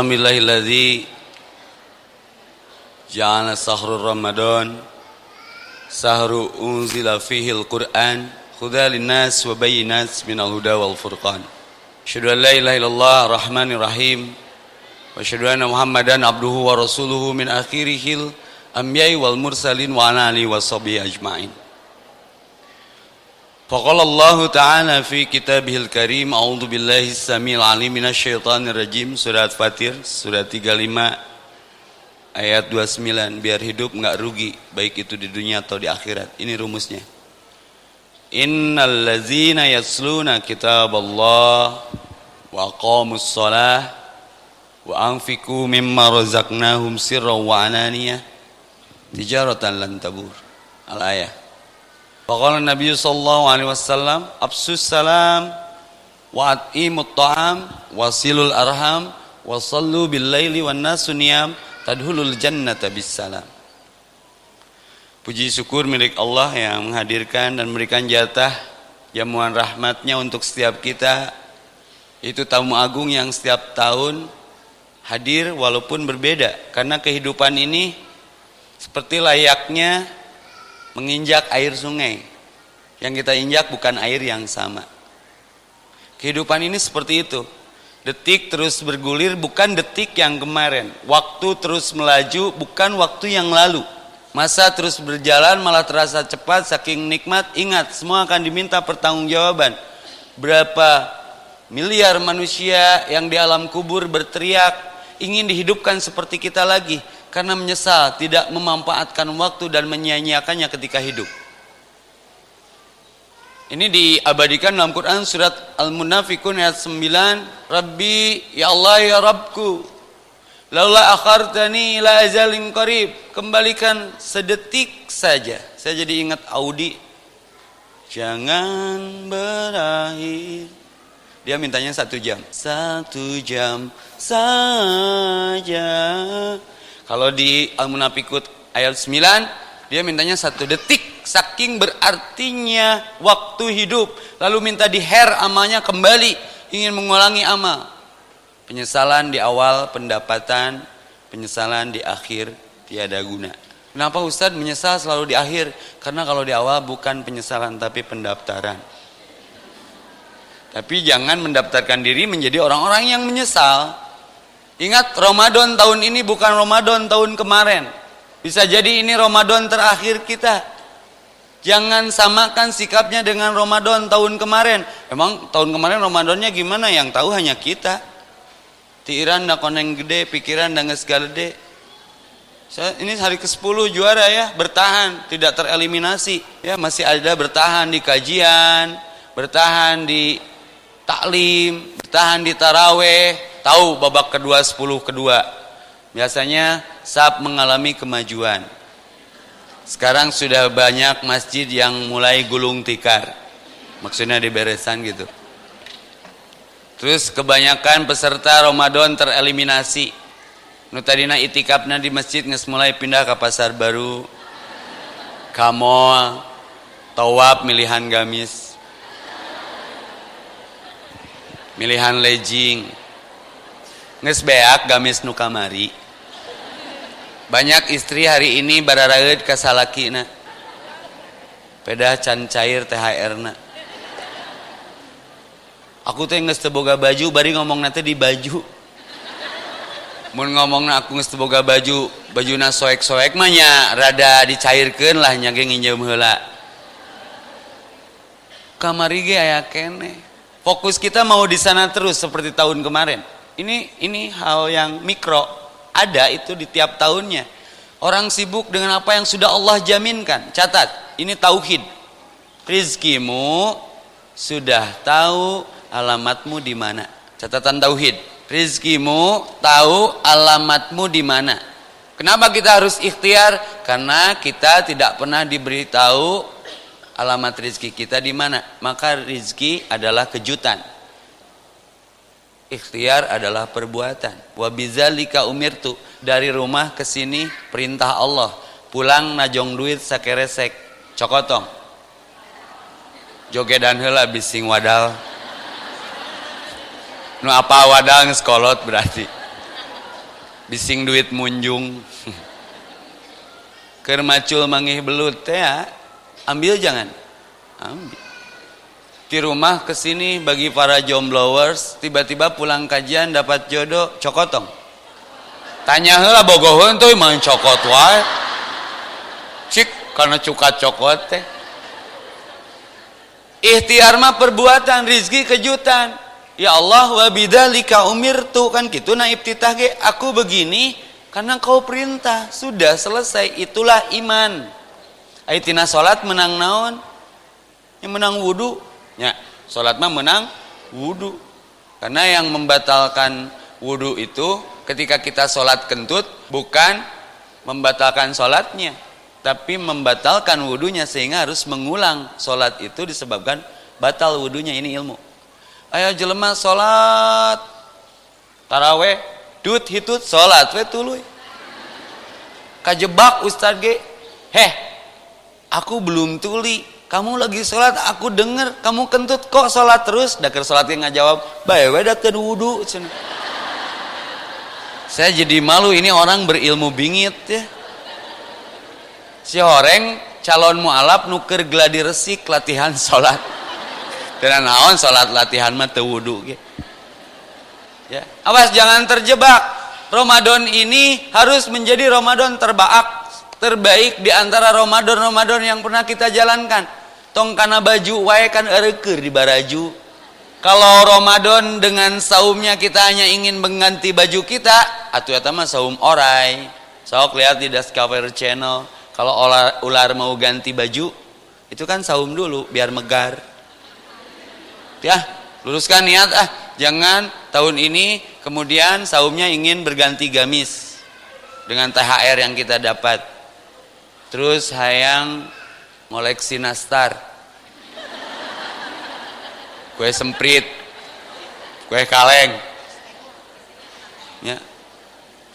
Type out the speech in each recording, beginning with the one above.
Alhamdulillahilladzi ja'ala sahru Ramadan. Sahru unzila fihi al-Qur'an. Huda linnas wa bayyinat minal huda wal furqan. Asyhadu an la ilaha illallah rahmanir rahim wa asyhadu anna Muhammadan abduhu wa rasuluhu min akhirihil anbiya'i wal mursalin wa ala فقال الله تعالى في كتابه الكريم أعوذ بالله السميع العليم من الشيطان الرجيم surat Fatir surat 35 ayat 29 biar hidup nggak rugi baik itu di dunia atau di akhirat ini rumusnya Innal ladzina yasluna kitaballah wa aqamus shalah wa anfiqu mimma razaqnahum sirran wa alaniyah tijaratan lan tabur al ayah Faqala Nabi sallallahu alaihi wasallam absus salam wa at'imut ta'am wasilul arham wa sallu bil laili wan nasu niyam tadhulul jannata bis salam. Puji syukur milik Allah yang menghadirkan dan memberikan jatah jamuan rahmatnya untuk setiap kita. Itu tamu agung yang setiap tahun hadir walaupun berbeda karena kehidupan ini seperti layaknya menginjak air sungai. Yang kita injak bukan air yang sama. Kehidupan ini seperti itu. Detik terus bergulir bukan detik yang kemarin. Waktu terus melaju bukan waktu yang lalu. Masa terus berjalan malah terasa cepat saking nikmat. Ingat semua akan diminta pertanggungjawaban. Berapa miliar manusia yang di alam kubur berteriak ingin dihidupkan seperti kita lagi karena menyesal tidak memanfaatkan waktu dan menyia-nyiakannya ketika hidup. Ini diabadikan dalam Quran surat Al-Munafikun ayat 9, Rabbi ya Allah ya Rabbku, laula akhartani ila ajalin qarib, kembalikan sedetik saja. Saya jadi ingat Audi. Jangan berakhir. Dia mintanya satu jam. Satu jam saja kalau di Al-Munafikut ayat 9, dia mintanya satu detik. Saking berartinya waktu hidup. Lalu minta diher amalnya kembali. Ingin mengulangi amal. Penyesalan di awal pendapatan, penyesalan di akhir tiada guna. Kenapa Ustadz menyesal selalu di akhir? Karena kalau di awal bukan penyesalan tapi pendaftaran. Tapi jangan mendaftarkan diri menjadi orang-orang yang menyesal. Ingat Ramadan tahun ini bukan Ramadan tahun kemarin. Bisa jadi ini Ramadan terakhir kita. Jangan samakan sikapnya dengan Ramadan tahun kemarin. Emang tahun kemarin Ramadannya gimana? Yang tahu hanya kita. Tiiran dah koneng gede, pikiran segala gede. Ini hari ke-10 juara ya, bertahan, tidak tereliminasi. Ya, masih ada bertahan di kajian, bertahan di taklim, bertahan di taraweh, tahu babak kedua sepuluh kedua. Biasanya saat mengalami kemajuan. Sekarang sudah banyak masjid yang mulai gulung tikar. Maksudnya diberesan gitu. Terus kebanyakan peserta Ramadan tereliminasi. Nu tadina di masjid nges mulai pindah ke pasar baru. Kamol tawab milihan gamis. Milihan lejing nges beak gamis nu kamari. Banyak istri hari ini bararaeud ka salakina pedah can cair THR na. Aku teh geus teu boga baju bari ngomong nanti di baju. Mun ngomongna aku geus teu boga baju bajuna soek-soek mah nya rada dicairkeun lah nya nginjem heula. Kamari ge aya kene. Fokus kita mau di sana terus seperti tahun kemarin ini ini hal yang mikro ada itu di tiap tahunnya. Orang sibuk dengan apa yang sudah Allah jaminkan. Catat, ini tauhid. Rizkimu sudah tahu alamatmu di mana. Catatan tauhid. Rizkimu tahu alamatmu di mana. Kenapa kita harus ikhtiar? Karena kita tidak pernah diberitahu alamat rizki kita di mana. Maka rizki adalah kejutan ikhtiar adalah perbuatan. Wa bidzalika umirtu. Dari rumah ke sini perintah Allah. Pulang najong duit sakeresek. Cokotong. Jogedan heula bising wadal. Nu apa wadal ngeskolot berarti. Bising duit munjung. Kermacul mangih belut teh ya? Ambil jangan? Ambil di rumah ke sini bagi para jomblowers tiba-tiba pulang kajian dapat jodoh cokotong. Tanya lah bogohun tuh main cokot wae. Cik karena cuka cokot teh. Ikhtiar mah perbuatan rizki kejutan. Ya Allah wa bidzalika umirtu. Kan gitu nah ibtitah ge. Aku begini karena kau perintah. Sudah selesai itulah iman. Aitina salat menang naon? Yang menang wudu ya salat mah menang wudu. Karena yang membatalkan wudu itu ketika kita salat kentut bukan membatalkan salatnya tapi membatalkan wudhunya sehingga harus mengulang sholat itu disebabkan batal wudhunya ini ilmu. Ayo jelema sholat. Taraweh dut hitut sholat we tuluy. Kajebak ustad ge heh aku belum tuli kamu lagi sholat aku denger. Kamu kentut kok sholat terus? Dakar sholatnya nggak jawab. Bae we dakeun wudhu saya jadi malu ini orang berilmu bingit ya. Si horeng calon mualaf nuker gladi resik latihan sholat. Dan naon sholat latihan mah wudu ya. Awas jangan terjebak. Ramadan ini harus menjadi Ramadan terbaik terbaik di antara Ramadan-Ramadan yang pernah kita jalankan tong kana baju wae kan ereker di baraju. Kalau Ramadan dengan saumnya kita hanya ingin mengganti baju kita atau ya mah saum orai. Sok lihat di Discovery Channel kalau ular, ular mau ganti baju itu kan saum dulu biar megar. Ya luruskan niat ah. Jangan tahun ini kemudian saumnya ingin berganti gamis dengan THR yang kita dapat. Terus hayang ngoleksi nastar kue semprit kue kaleng ya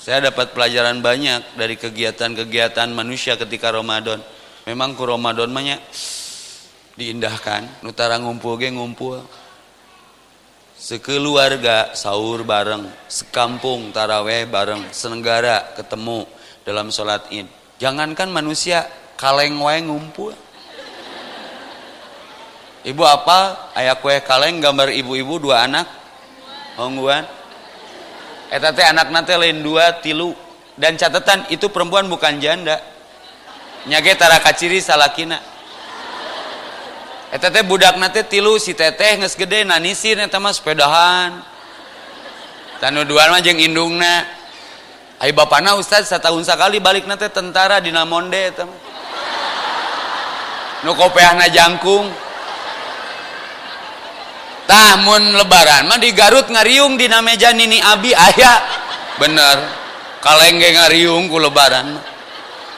saya dapat pelajaran banyak dari kegiatan-kegiatan manusia ketika Ramadan. Memang ku Ramadan banyak diindahkan. Nutara ngumpul ge ngumpul. Sekeluarga sahur bareng, sekampung taraweh bareng, senegara ketemu dalam sholat id. Jangankan manusia kaleng wae ngumpul. Ibu apa? Ayah kue kaleng gambar ibu-ibu dua anak. Hongguan eta teh anak nate lain dua tilu. Dan catatan itu perempuan bukan janda. Nyage tara kaciri salakina. Eta teh budak nate tilu si teteh nges gede nanisin eta mah sepedahan. Tanu dua mah jeung indungna. Ai bapana ustaz setahun sekali balik nate tentara di namonde eta nu kopeahna jangkung. Tahun lebaran mah di Garut ngariung di nameja nini abi ayah bener. Kaleng ge ngariung ku lebaran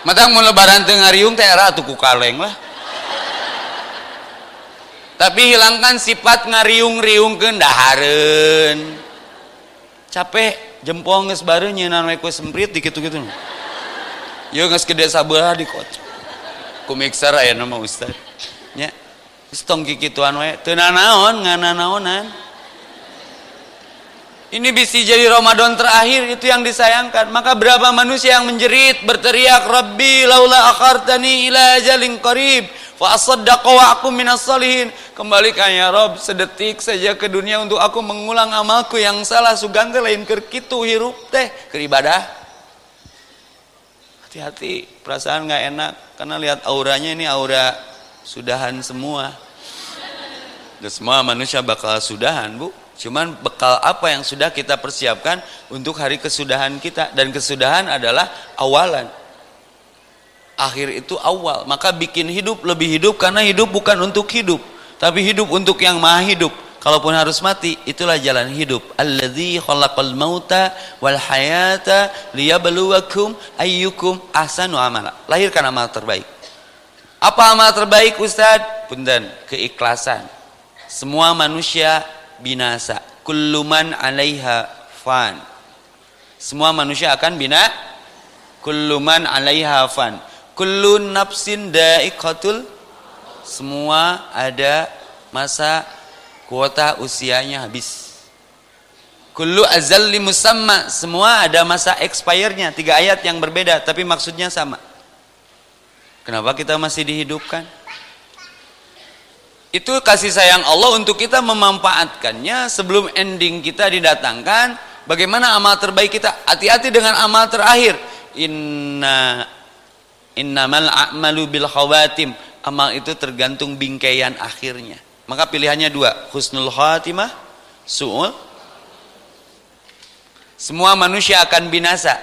matang mau lebaran teu ngariung teh era tuh ku kaleng lah. Tapi hilangkan sifat ngariung-riung ke daharen. Capek jempol nges baru nyenan ku semprit dikitu-kitu yuk nges gede sabelah di ku mixer aya nama ustad nya Stong kikituan we, teu naon ngana. Ini bisa jadi Ramadan terakhir itu yang disayangkan. Maka berapa manusia yang menjerit berteriak Rabbi laula akhartani ila ajalin qarib fa asaddaqa wa aku minas salihin. Kembalikan ya Rob sedetik saja ke dunia untuk aku mengulang amalku yang salah sugante lain keur kitu hirup teh keur. Hati-hati, perasaan nggak enak. Karena lihat auranya ini aura sudahan semua. Dan semua manusia bakal sudahan bu. Cuman bekal apa yang sudah kita persiapkan untuk hari kesudahan kita? Dan kesudahan adalah awalan. Akhir itu awal. Maka bikin hidup lebih hidup karena hidup bukan untuk hidup tapi hidup untuk yang maha hidup kalaupun harus mati itulah jalan hidup alladzi khalaqal mauta wal hayata liyabluwakum ayyukum ahsanu amala lahirkan amal terbaik apa amal terbaik Ustaz? Punten, keikhlasan. Semua manusia binasa. Kulluman 'alaiha fan. Semua manusia akan bina. Kulluman 'alaiha fan. Kullu nafsin da'iqatul semua ada masa kuota usianya habis. kullu azalli musamma. Semua ada masa expire-nya. Tiga ayat yang berbeda tapi maksudnya sama. Kenapa kita masih dihidupkan? Itu kasih sayang Allah untuk kita memanfaatkannya sebelum ending kita didatangkan. Bagaimana amal terbaik kita? Hati-hati dengan amal terakhir. Inna innamal a'malu bil khawatim. Amal itu tergantung bingkaian akhirnya maka pilihannya dua. Husnul khatimah su'ul. Semua manusia akan binasa.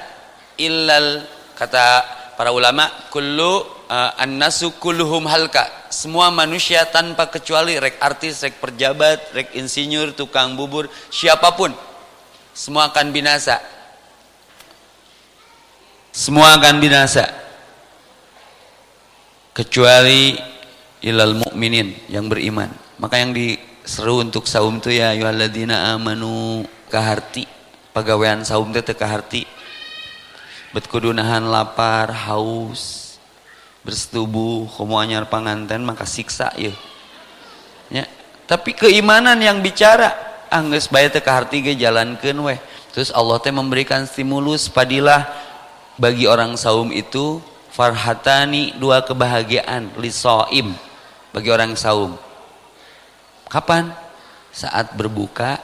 Illal kata para ulama kullu uh, annasu kulluhum halka. Semua manusia tanpa kecuali rek artis rek pejabat rek insinyur tukang bubur siapa pun. Semua akan binasa. Semua akan binasa. Kecuali ilal mukminin yang beriman maka yang diseru untuk saum itu ya ayyuhalladzina amanu kaharti. Pegawaian saum teh teka harti bet kudu nahan lapar haus bersetubuh komo panganten maka siksa ya. Ya. Tapi keimanan yang bicara angges bayar teka harti ge jalankeun weh. Terus Allah teh memberikan stimulus padilah bagi orang saum itu farhatani dua kebahagiaan lisoim bagi orang saum kapan saat berbuka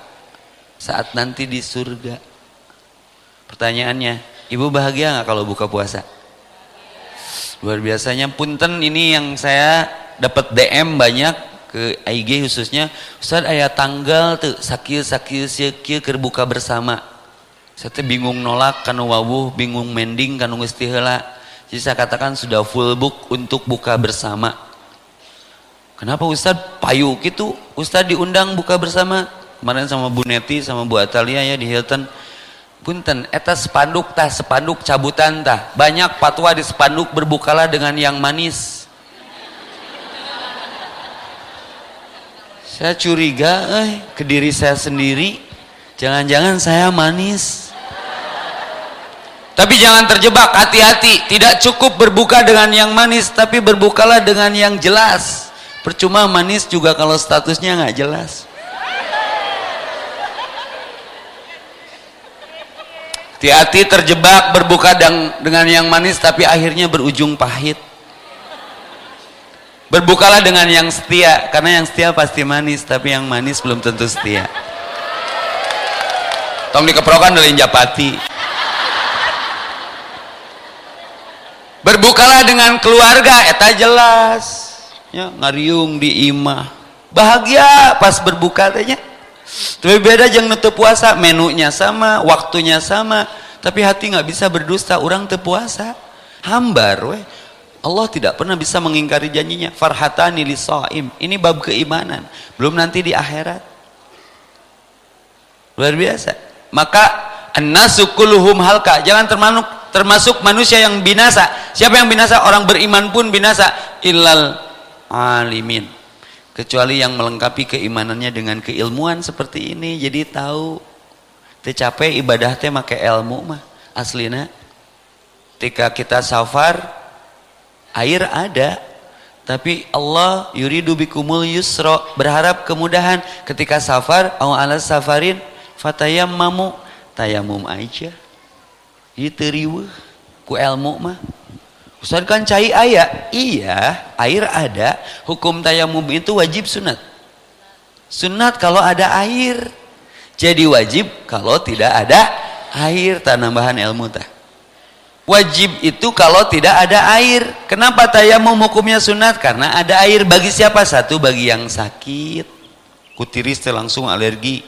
saat nanti di surga. Pertanyaannya, ibu bahagia nggak kalau buka puasa? Luar biasanya punten ini yang saya dapat DM banyak ke IG khususnya, Ustaz ayah tanggal tuh sakil sakil sakil kerbuka bersama. Saya bingung nolak kanu wawuh, bingung mending kanu istihela. Jadi saya katakan sudah full book untuk buka bersama. Kenapa Ustaz payu gitu? Ustaz diundang buka bersama kemarin sama Bu Neti sama Bu Atalia ya di Hilton. Punten eta spanduk tah spanduk cabutan tah. Banyak patwa di spanduk berbukalah dengan yang manis. Saya curiga eh ke diri saya sendiri. Jangan-jangan saya manis. Tapi jangan terjebak hati-hati. Tidak cukup berbuka dengan yang manis tapi berbukalah dengan yang jelas percuma manis juga kalau statusnya nggak jelas Hati-hati terjebak berbuka dengan yang manis tapi akhirnya berujung pahit. Berbukalah dengan yang setia karena yang setia pasti manis tapi yang manis belum tentu setia. Tong dikeprokan dari Japati. Berbukalah dengan keluarga eta jelas. Ya, ngariung di imah. Bahagia pas berbuka tanya. Tapi beda jangan nutup puasa, menunya sama, waktunya sama, tapi hati nggak bisa berdusta, orang terpuasa. Hambar weh. Allah tidak pernah bisa mengingkari janjinya. Farhatani li saim. Ini bab keimanan. Belum nanti di akhirat. Luar biasa. Maka annasu kulluhum halka. Jangan termasuk termasuk manusia yang binasa. Siapa yang binasa? Orang beriman pun binasa. Illal alimin. Kecuali yang melengkapi keimanannya dengan keilmuan seperti ini jadi tahu. Tercapai ibadah teh make ilmu mah aslina. Ketika kita safar air ada. Tapi Allah yuridu bikumul yusro berharap kemudahan. Ketika safar au ala safarin mamu tayamum aja. Itu riweuh ku ilmu mah Ustaz kan cai ayah. Iya, air ada. Hukum tayamum itu wajib sunat. Sunat kalau ada air. Jadi wajib kalau tidak ada air. Tanambahan ilmu tah. Wajib itu kalau tidak ada air. Kenapa tayamum hukumnya sunat? Karena ada air. Bagi siapa? Satu bagi yang sakit. Kutiris langsung alergi.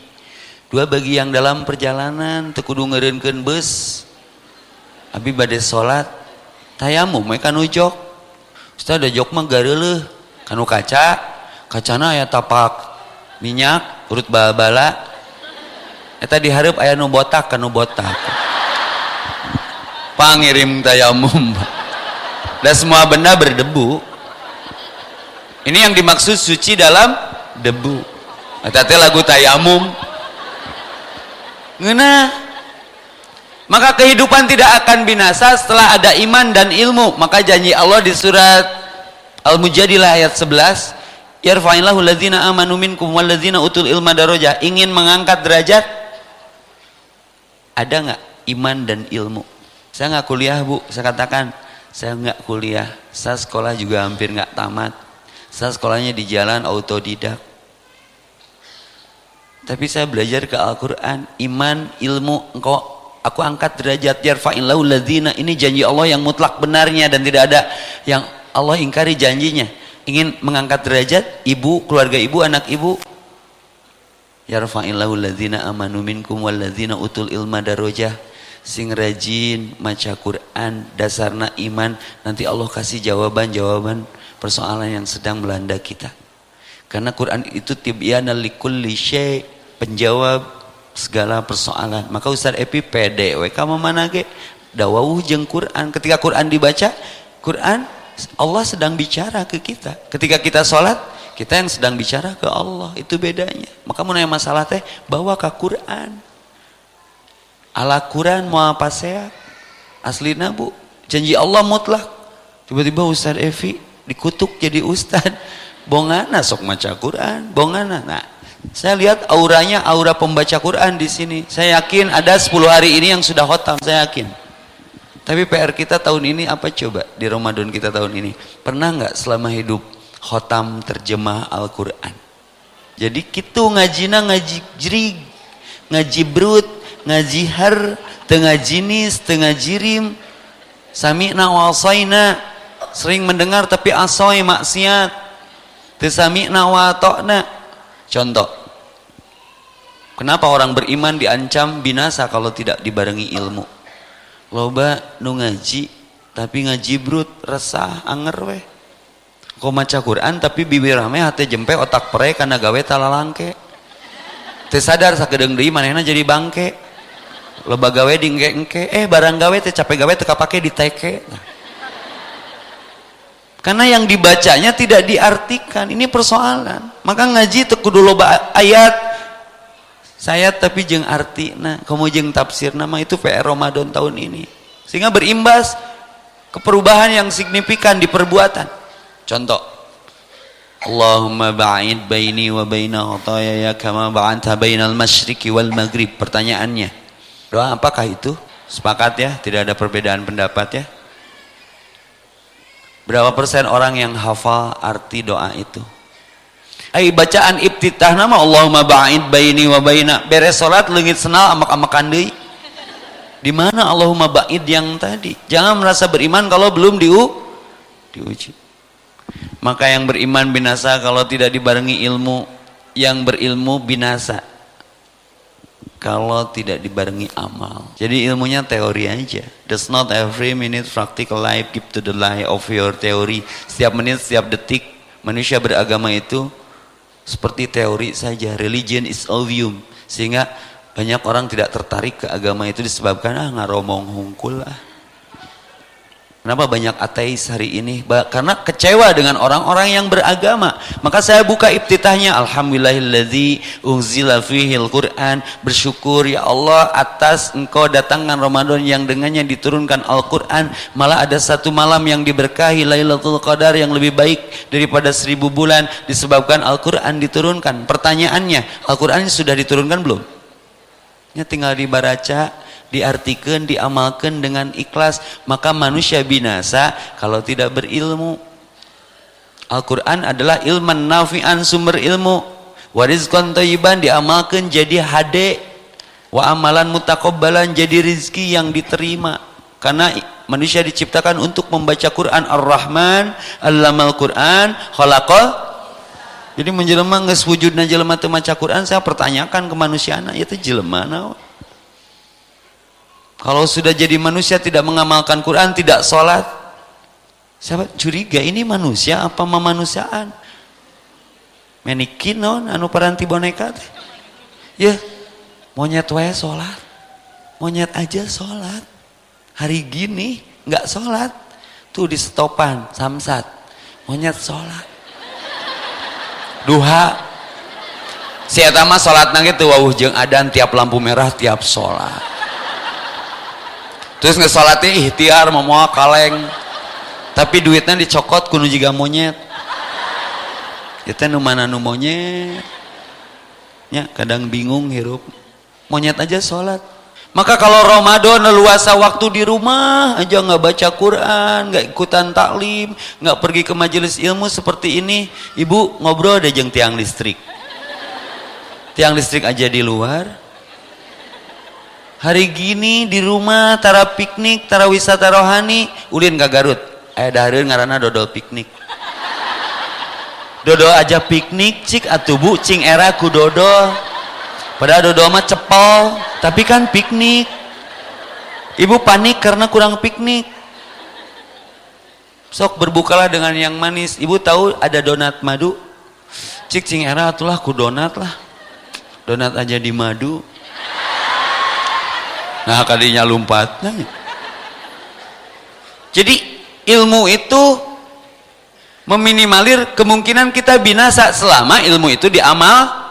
Dua bagi yang dalam perjalanan. Tekudu ngerenken bus. Abi badai sholat tayamum we kanu jok. Ustaz jok mah gareuleuh. Kanu kaca kacana aya tapak minyak urut bala-bala. Eta diharap aya nu botak kanu botak. Pangirim tayamum dan semua benda berdebu. Ini yang dimaksud suci dalam debu. Eta lagu tayamum ngeunah maka kehidupan tidak akan binasa setelah ada iman dan ilmu. Maka janji Allah di surat Al-Mujadilah ayat 11, Yarfa'illahu ladzina amanu minkum walladzina utul ilma daraja. Ingin mengangkat derajat? Ada nggak iman dan ilmu? Saya nggak kuliah bu. Saya katakan saya nggak kuliah. Saya sekolah juga hampir nggak tamat. Saya sekolahnya di jalan autodidak. Tapi saya belajar ke Al-Quran. Iman ilmu engkau aku angkat derajat yarfa'illahu ladzina ini janji Allah yang mutlak benarnya dan tidak ada yang Allah ingkari janjinya. Ingin mengangkat derajat ibu keluarga ibu anak ibu. Yarfa'illahu ladzina amanu minkum walladzina utul ilma darajah. Sing rajin maca Quran dasarna iman. Nanti Allah kasih jawaban-jawaban persoalan yang sedang melanda kita. Karena Quran itu tibyana likulli syai penjawab segala persoalan. Maka Ustaz Epi pede we kamu mana ge? Dawuh jeung Quran. Ketika Quran dibaca Quran Allah sedang bicara ke kita. Ketika kita sholat kita yang sedang bicara ke Allah. Itu bedanya. Maka mau nanya masalah teh bawa ke Quran. Ala Quran mau apa saya aslina bu. Janji Allah mutlak. Tiba-tiba Ustaz Evi dikutuk jadi Ustaz. Bongana sok maca Quran. Bongana. Nah saya lihat auranya aura pembaca Quran di sini. Saya yakin ada 10 hari ini yang sudah khotam saya yakin. Tapi PR kita tahun ini apa coba? Di Ramadan kita tahun ini. Pernah nggak selama hidup khotam terjemah Al-Quran? Jadi kita ngajina ngaji jerig ngaji brut ngaji har tengah jinis tengah jirim. Sami'na wasaina sering mendengar tapi asoy maksiat. Tesami'na wa ta'na contoh kenapa orang beriman diancam binasa kalau tidak dibarengi ilmu? Loba nu ngaji tapi ngaji brut resah anger weh kau maca Quran tapi bibir rame hati jempe otak pere karena gawe talalangke tersadar sakedeng deui manehna jadi bangke. Loba gawe di engke eh barang gawe teh capek gawe teka pakai di teke. Nah. karena yang dibacanya tidak diartikan ini persoalan. Maka ngaji teu kudu loba ayat saya tapi jeng arti nah kamu jeng tafsir nama itu PR Ramadan tahun ini sehingga berimbas ke perubahan yang signifikan di perbuatan contoh Allahumma ba'id baini wa baina ya kama ba'anta bainal masyriqi wal maghrib pertanyaannya Doa apakah itu? Sepakat ya, tidak ada perbedaan pendapat ya. Berapa persen orang yang hafal arti doa itu? Ay bacaan ibtitah nama Allahumma ba'id baini wa baina. Beres salat leungit senal amak-amakan deui. Di mana Allahumma ba'id yang tadi? Jangan merasa beriman kalau belum diu diuji. Maka yang beriman binasa kalau tidak dibarengi ilmu, yang berilmu binasa kalau tidak dibarengi amal. Jadi ilmunya teori aja. Does not every minute practical life give to the life of your theory. Setiap menit, setiap detik manusia beragama itu seperti teori saja. Religion is ovium. Sehingga banyak orang tidak tertarik ke agama itu disebabkan ah ngaromong hungkul lah Kenapa banyak ateis hari ini? Karena kecewa dengan orang-orang yang beragama. Maka saya buka ibtitahnya. Alhamdulillahilladzi unzila fihil Qur'an. Bersyukur ya Allah atas engkau datangkan Ramadan yang dengannya diturunkan Al-Quran. Malah ada satu malam yang diberkahi Lailatul Qadar yang lebih baik daripada seribu bulan. Disebabkan Al-Quran diturunkan. Pertanyaannya, Al-Quran sudah diturunkan belum? Ya tinggal dibaca diartikan, diamalkan dengan ikhlas, maka manusia binasa kalau tidak berilmu. Al-Quran adalah ilman nafi'an sumber ilmu. Warizkon toyiban diamalkan jadi hade. Wa amalan mutakobbalan jadi rizki yang diterima. Karena manusia diciptakan untuk membaca Quran Ar-Rahman, Allamal Quran, khalaqal jadi menjelma geus wujudna jelema teu Quran saya pertanyakan ke manusia ya teh jelema naon kalau sudah jadi manusia tidak mengamalkan Quran, tidak sholat, saya curiga ini manusia apa memanusiaan? Menikin non, anu paranti boneka teh. Ya, monyet wae sholat. Monyet aja sholat. Hari gini nggak sholat. Tuh di stopan, samsat. Monyet sholat. Duha. Si mah sholat nangis tuh wawuh jeng adan tiap lampu merah tiap sholat terus ngesalatnya ikhtiar mau kaleng. Tapi duitnya dicokot kuno juga monyet. Itu nu mana nu monyet? Ya kadang bingung hirup. Monyet aja sholat. Maka kalau Ramadan leluasa waktu di rumah aja nggak baca Quran, nggak ikutan taklim, nggak pergi ke majelis ilmu seperti ini, ibu ngobrol ada jeng tiang listrik. Tiang listrik aja di luar. Hari gini di rumah tara piknik, tara wisata rohani, ulin ke Garut. Eh dahareun ngaranna dodol piknik. Dodol aja piknik cik atuh bu cing era ku dodol. Padahal dodo mah cepol, tapi kan piknik. Ibu panik karena kurang piknik. Sok berbukalah dengan yang manis. Ibu tahu ada donat madu? Cik cing era atulah ku donat lah. Donat aja di madu. Nah kadinya lompat. Nah. Jadi ilmu itu meminimalir kemungkinan kita binasa selama ilmu itu diamal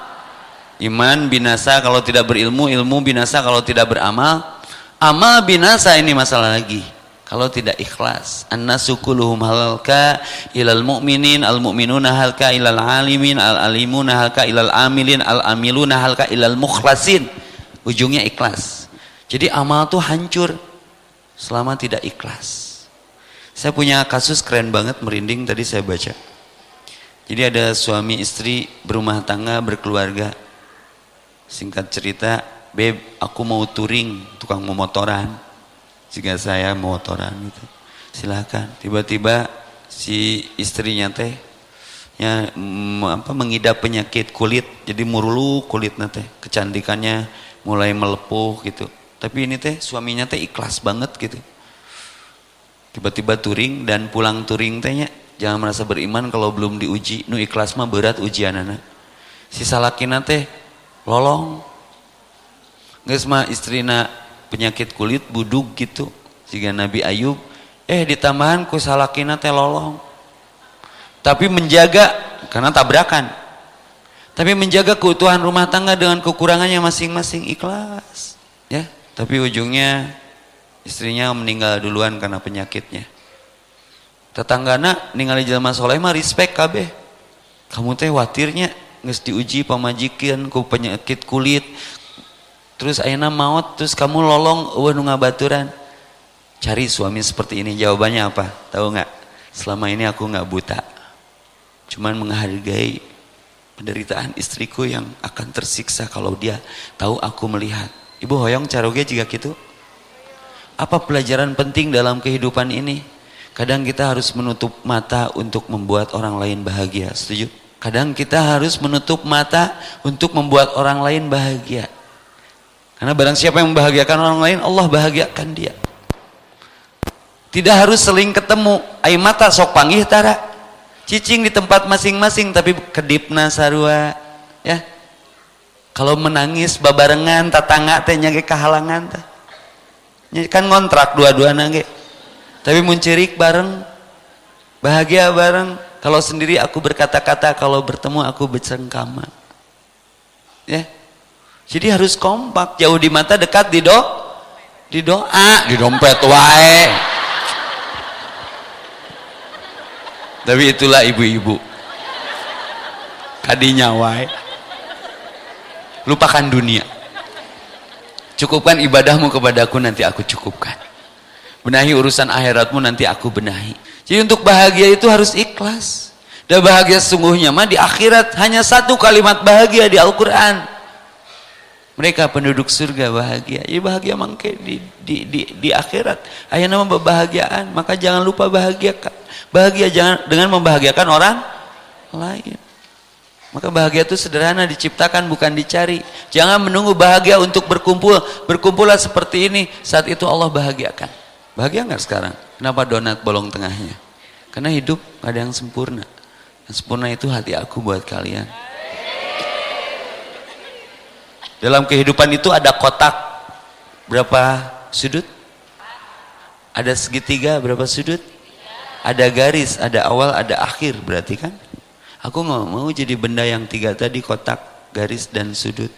Iman binasa kalau tidak berilmu, ilmu binasa kalau tidak beramal. Amal binasa ini masalah lagi. Kalau tidak ikhlas. Annasu kulluhum halka ilal mu'minin, al mu'minuna halka ilal alimin, al alimuna halka ilal amilin, al amiluna halka ilal mukhlasin. Ujungnya ikhlas. Jadi amal tuh hancur selama tidak ikhlas. Saya punya kasus keren banget merinding tadi saya baca. Jadi ada suami istri berumah tangga berkeluarga Singkat cerita, Beb, aku mau touring, tukang memotoran. Jika saya motoran gitu. Silahkan. Tiba-tiba si istrinya teh ya apa mengidap penyakit kulit jadi murulu kulit teh kecantikannya mulai melepuh gitu tapi ini teh suaminya teh ikhlas banget gitu. Tiba-tiba touring dan pulang touring tehnya jangan merasa beriman kalau belum diuji. Nu ikhlas mah berat ujian anak si salakina teh lolong. Geus mah istrina penyakit kulit budug gitu. Jika Nabi Ayub eh ditambahan ku salakina teh lolong. Tapi menjaga karena tabrakan. Tapi menjaga keutuhan rumah tangga dengan kekurangannya masing-masing ikhlas ya tapi ujungnya istrinya meninggal duluan karena penyakitnya. Tetanggana ningali jelma soleh mah respect kabeh. Kamu teh watirnya nges diuji pamajikan ku penyakit kulit. Terus ayana maut terus kamu lolong eueuh nu ngabaturan. Cari suami seperti ini jawabannya apa? Tahu nggak? Selama ini aku nggak buta. Cuman menghargai penderitaan istriku yang akan tersiksa kalau dia tahu aku melihat ibu hoyong caroge jika gitu apa pelajaran penting dalam kehidupan ini kadang kita harus menutup mata untuk membuat orang lain bahagia setuju Kadang kita harus menutup mata untuk membuat orang lain bahagia. Karena barang siapa yang membahagiakan orang lain, Allah bahagiakan dia. Tidak harus seling ketemu. Air mata sok panggih tara. Cicing di tempat masing-masing tapi kedipna sarua. Ya. Kalau menangis babarengan tatangga teh nyage kahalangan teh. Kan ngontrak dua-dua nage. Tapi muncirik bareng. Bahagia bareng kalau sendiri aku berkata-kata, kalau bertemu aku bercengkama. Ya. Jadi harus kompak, jauh di mata, dekat di do di doa, di dompet wae. Tapi itulah ibu-ibu. Kadinya wae. Lupakan dunia. Cukupkan ibadahmu kepadaku nanti aku cukupkan. Benahi urusan akhiratmu nanti aku benahi. Jadi untuk bahagia itu harus ikhlas. Dan bahagia sesungguhnya mah di akhirat hanya satu kalimat bahagia di Al-Quran. Mereka penduduk surga bahagia. Ya bahagia mangke di, di, di, di akhirat. Ayah nama kebahagiaan. Maka jangan lupa bahagia. Bahagia jangan dengan membahagiakan orang lain. Maka bahagia itu sederhana diciptakan bukan dicari. Jangan menunggu bahagia untuk berkumpul. Berkumpullah seperti ini. Saat itu Allah bahagiakan. Bahagia nggak sekarang? Kenapa donat bolong tengahnya? Karena hidup ada yang sempurna. Yang sempurna itu hati aku buat kalian. Dalam kehidupan itu ada kotak berapa sudut? Ada segitiga berapa sudut? Ada garis, ada awal, ada akhir berarti kan? Aku nggak mau jadi benda yang tiga tadi kotak, garis dan sudut.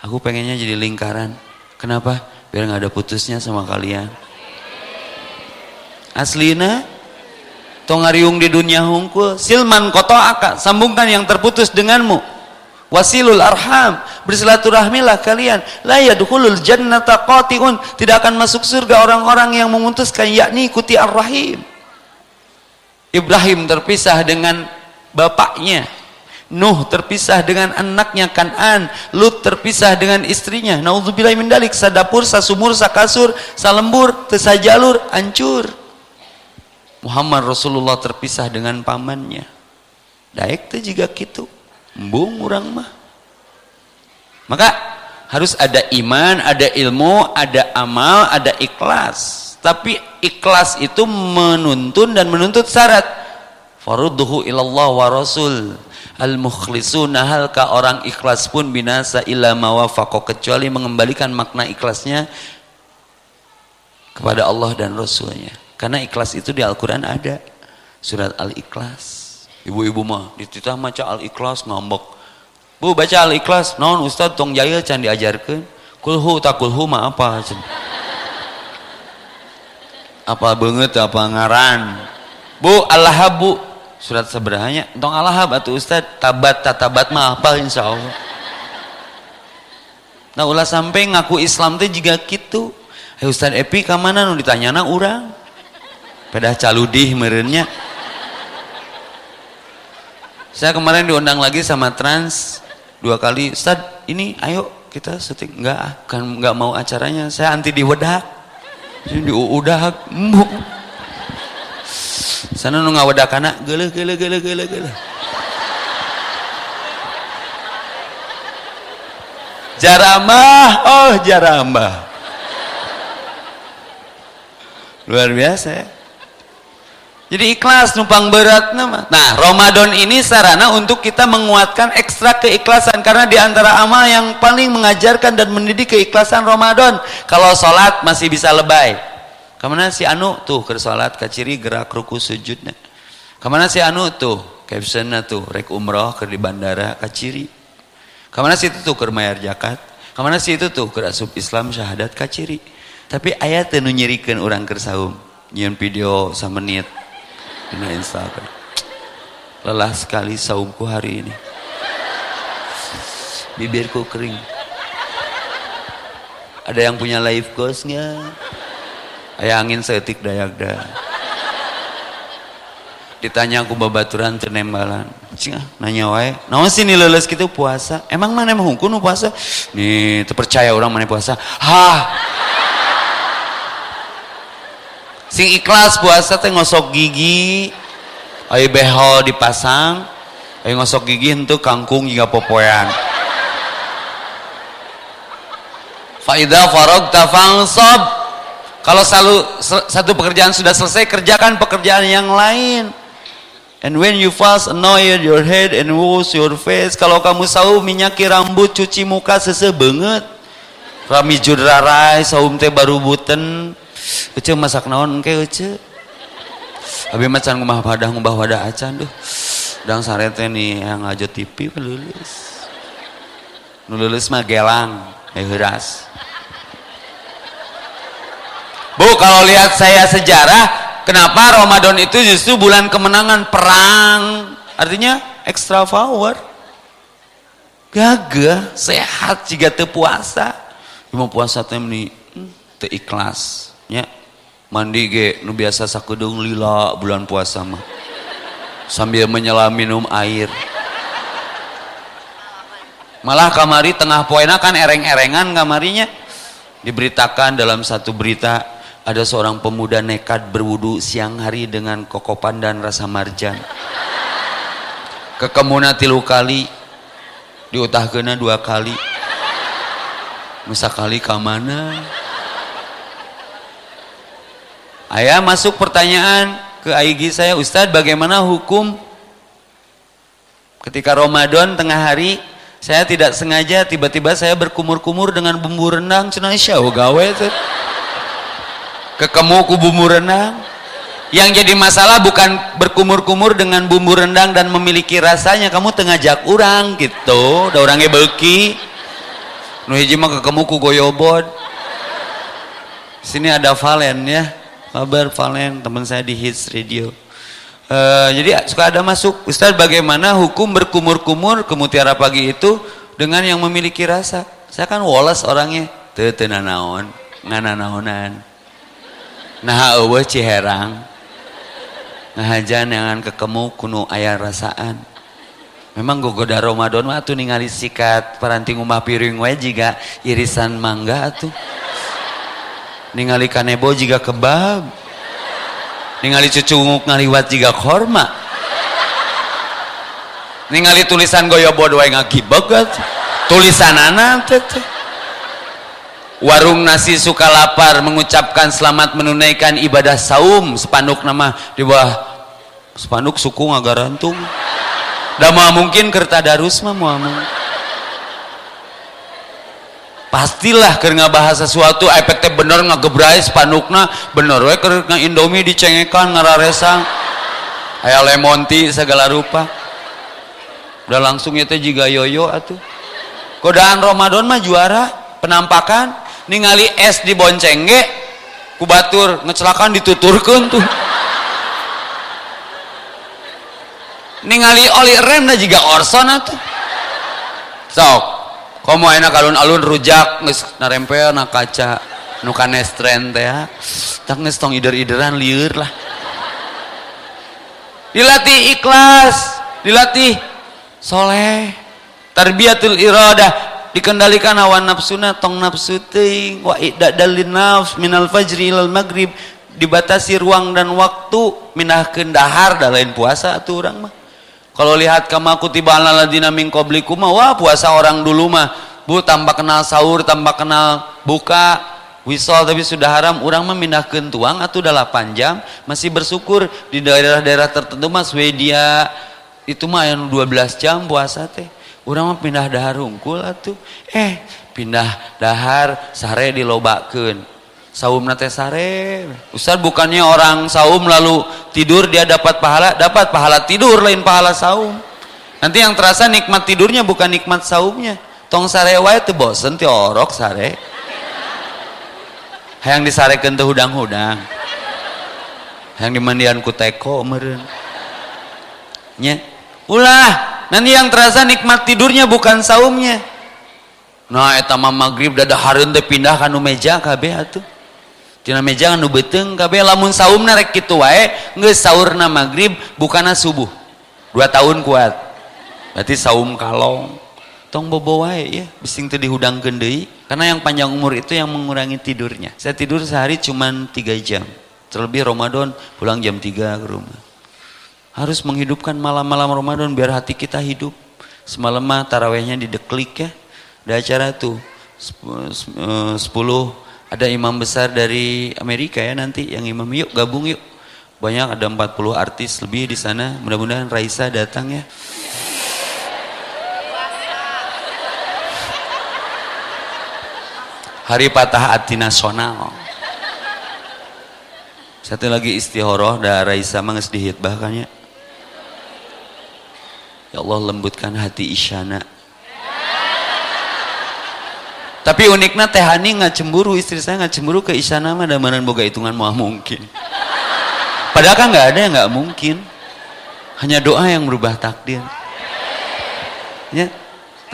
Aku pengennya jadi lingkaran. Kenapa? Biar nggak ada putusnya sama kalian aslina tongariung di dunia hungkul silman koto aka sambungkan yang terputus denganmu wasilul arham bersilaturahmilah kalian la yadkhulul jannata qati'un tidak akan masuk surga orang-orang yang memutuskan yakni ikuti ar-rahim Ibrahim terpisah dengan bapaknya. Nuh terpisah dengan anaknya Kan'an Lut terpisah dengan istrinya. Naudzubillah min dalik sadapur sasumur sakasur salembur tesajalur hancur. Muhammad Rasulullah terpisah dengan pamannya. Daek teh juga gitu embung orang mah. Maka harus ada iman ada ilmu ada amal ada ikhlas. Tapi ikhlas itu menuntun dan menuntut syarat farudduhu ilallah wa rasul. Al mukhlisuna halka orang ikhlas pun binasa illa mawafaqo kecuali mengembalikan makna ikhlasnya kepada Allah dan Rasulnya. Karena ikhlas itu di Al-Quran ada. Surat Al-Ikhlas. Ibu-ibu mah dititah maca Al-Ikhlas ngambek. Bu baca Al-Ikhlas. Non Ustaz tong jaya can diajarkan kulhu tak kulhu mah apa? Apa banget apa ngaran? Bu Allah bu surat sebenarnya tong Allah atau Ustad tabat tatabat mah apa insya Allah. Nah ulah sampai ngaku Islam teh juga gitu. Hey Ustad Epi kamana nu ditanya na orang pada caludih merenya saya kemarin diundang lagi sama Trans dua kali Ustad ini ayo kita syuting enggak kan enggak mau acaranya. Saya anti diwedak di udah embuk sana nu ngawadakana geuleuh geuleuh geuleuh geuleuh geuleuh jaramah oh jaramah luar biasa ya jadi ikhlas numpang berat nama. Nah, Ramadan ini sarana untuk kita menguatkan ekstra keikhlasan karena di antara amal yang paling mengajarkan dan mendidik keikhlasan Ramadan. Kalau sholat masih bisa lebay. Ke mana si Anu tuh ke sholat ke ciri gerak ruku sujudnya. Ke mana si Anu tuh captionnya tuh rek umroh ke di bandara ke ciri. Ke mana si itu tuh ke mayar jakat. Ke mana si itu tuh ke asup Islam syahadat ke ciri. Tapi ayat nu nyerikan orang kersaum. Nyian video sama menit Dina Instagram. Lelah sekali saumku hari ini. Bibirku kering. Ada yang punya live goals? Ayah angin setik dayak dah. Ditanya aku babaturan tenembalan. Cing nanya wae. Naon sih nih leles gitu puasa? Emang mana emang hukum puasa? Nih terpercaya orang mana puasa? Hah? sing ikhlas puasa teh ngosok gigi ayo behol dipasang ayo ngosok gigi untuk kangkung juga popoyan faida farog tafangsab kalau selalu satu pekerjaan sudah selesai kerjakan pekerjaan yang lain and when you fast anoint your head and wash your face kalau kamu saum minyaki rambut cuci muka sese banget rami judrarai saum teh baru buten Ece masak naon engke ece. Abi macan ngubah wadah ngubah wadah acan duh. Dang sarete nih yang ngajot TV lulus. Nu lulus mah gelang, heuras. Bu, kalau lihat saya sejarah, kenapa Ramadan itu justru bulan kemenangan perang? Artinya extra power. Gagah, sehat jika puasa. Mau puasa teh ini hmm, teu ikhlas mandi ge nu biasa sakudung lila bulan puasa mah sambil menyelam minum air malah kamari tengah poena kan ereng-erengan kamarinya diberitakan dalam satu berita ada seorang pemuda nekat berwudu siang hari dengan kokopan dan rasa marjan. Ke kemuna tilu kali diutahkeuna dua kali. Masa kali Ayah masuk pertanyaan ke IG saya, Ustadz bagaimana hukum? Ketika Ramadan tengah hari saya tidak sengaja tiba-tiba saya berkumur-kumur dengan bumbu rendang. Cenah gawe tuh kekemu ku bumbu rendang yang jadi masalah bukan berkumur-kumur dengan bumbu rendang dan memiliki rasanya. Kamu tengajak orang gitu. Ada orangnya beki nu hiji mah kekemu ku goyobot. Sini ada Valen ya. Kabar Valen teman saya di Hits Radio. Uh, jadi suka ada masuk. Ustaz bagaimana hukum berkumur-kumur ke mutiara pagi itu dengan yang memiliki rasa. Saya kan woles orangnya, teu teu naon, ngana naonan. Nah eueuh ciherang. Ngahajan jangan kekemu kuno ayah rasaan. Memang gogoda Ramadan mah atuh ningali sikat paranting umah piring wae jiga irisan mangga atuh. Ningali kanebo jiga kebab. Ningali cucunguk ngaliwat jiga korma. Ningali tulisan goyobod wae ngagibeg Tulisan anak teh warung nasi suka lapar mengucapkan selamat menunaikan ibadah saum. Spanduk nama di bawah spanduk suku ngagarantung. Dah mau mungkin kerta darus mah mau pastilah karena bahasa sesuatu efeknya bener ngagebrai spandukna bener we karena indomie dicengekan ngararesang ayah lemonti segala rupa. Udah langsung itu juga yoyo atuh. Godaan Ramadan mah juara penampakan ningali es di bonceng ge kubatur ngecelakan dituturkan tuh. Ningali oli rem dah juga orson tuh. Sok komo enak alun-alun rujak nges narempel na kaca nukan estren teh ya tak nges tong ider-ideran liur lah. Dilatih ikhlas dilatih soleh tarbiyatul iradah dikendalikan hawa nafsuna tong nafsu teuing wa idadalin nafs minal fajri ilal maghrib. Dibatasi ruang dan waktu minahkeun dahar da lain puasa atuh urang mah. Kalau lihat kama kutiba alal ladina min qablikum wah puasa orang dulu mah. Bu tambah kenal sahur tambah kenal buka wisol tapi sudah haram orang mah mindahkeun tuang atuh 8 jam. Masih bersyukur di daerah-daerah tertentu mah Swedia. Itu mah yang 12 jam puasa teh orang mah pindah dahar hungkul atuh. Eh pindah dahar sare dilobakeun. Saum nate sare. Ustaz bukannya orang saum lalu tidur dia dapat pahala? Dapat pahala tidur lain pahala saum. Nanti yang terasa nikmat tidurnya bukan nikmat saumnya. Tong sare wae teu bosen ti orok sare. Hayang disarekeun teu hudang-hudang. Hayang dimandian ku teko meureun. Nya ulah nanti yang terasa nikmat tidurnya bukan saumnya. Nah etama maghrib dada harun teh pindah kanu meja kabeh atuh. Tina meja kanu beteng kabeh lamun saumna rek kitu wae geus saurna maghrib bukana subuh. Dua tahun kuat. Berarti saum kalong. Tong bobo wae ya bising teu dihudangkeun deui. Karena yang panjang umur itu yang mengurangi tidurnya. Saya tidur sehari cuma tiga jam. Terlebih Ramadan pulang jam 3 ke rumah harus menghidupkan malam-malam Ramadan biar hati kita hidup. Semalam mah tarawehnya dideklik ya. Ada acara tuh 10 ada imam besar dari Amerika ya nanti yang imam yuk gabung yuk. Banyak ada 40 artis lebih di sana. Mudah-mudahan Raisa datang ya. Hari Patah Hati Nasional. Satu lagi istihoroh da Raisa manges dihitbah kan ya. Ya Allah lembutkan hati Isyana. Tapi uniknya Teh Hani nggak cemburu istri saya nggak cemburu ke Isyana mah dan mana boga hitungan mau mungkin. Padahal kan nggak ada yang nggak mungkin. Hanya doa yang merubah takdir. Ya.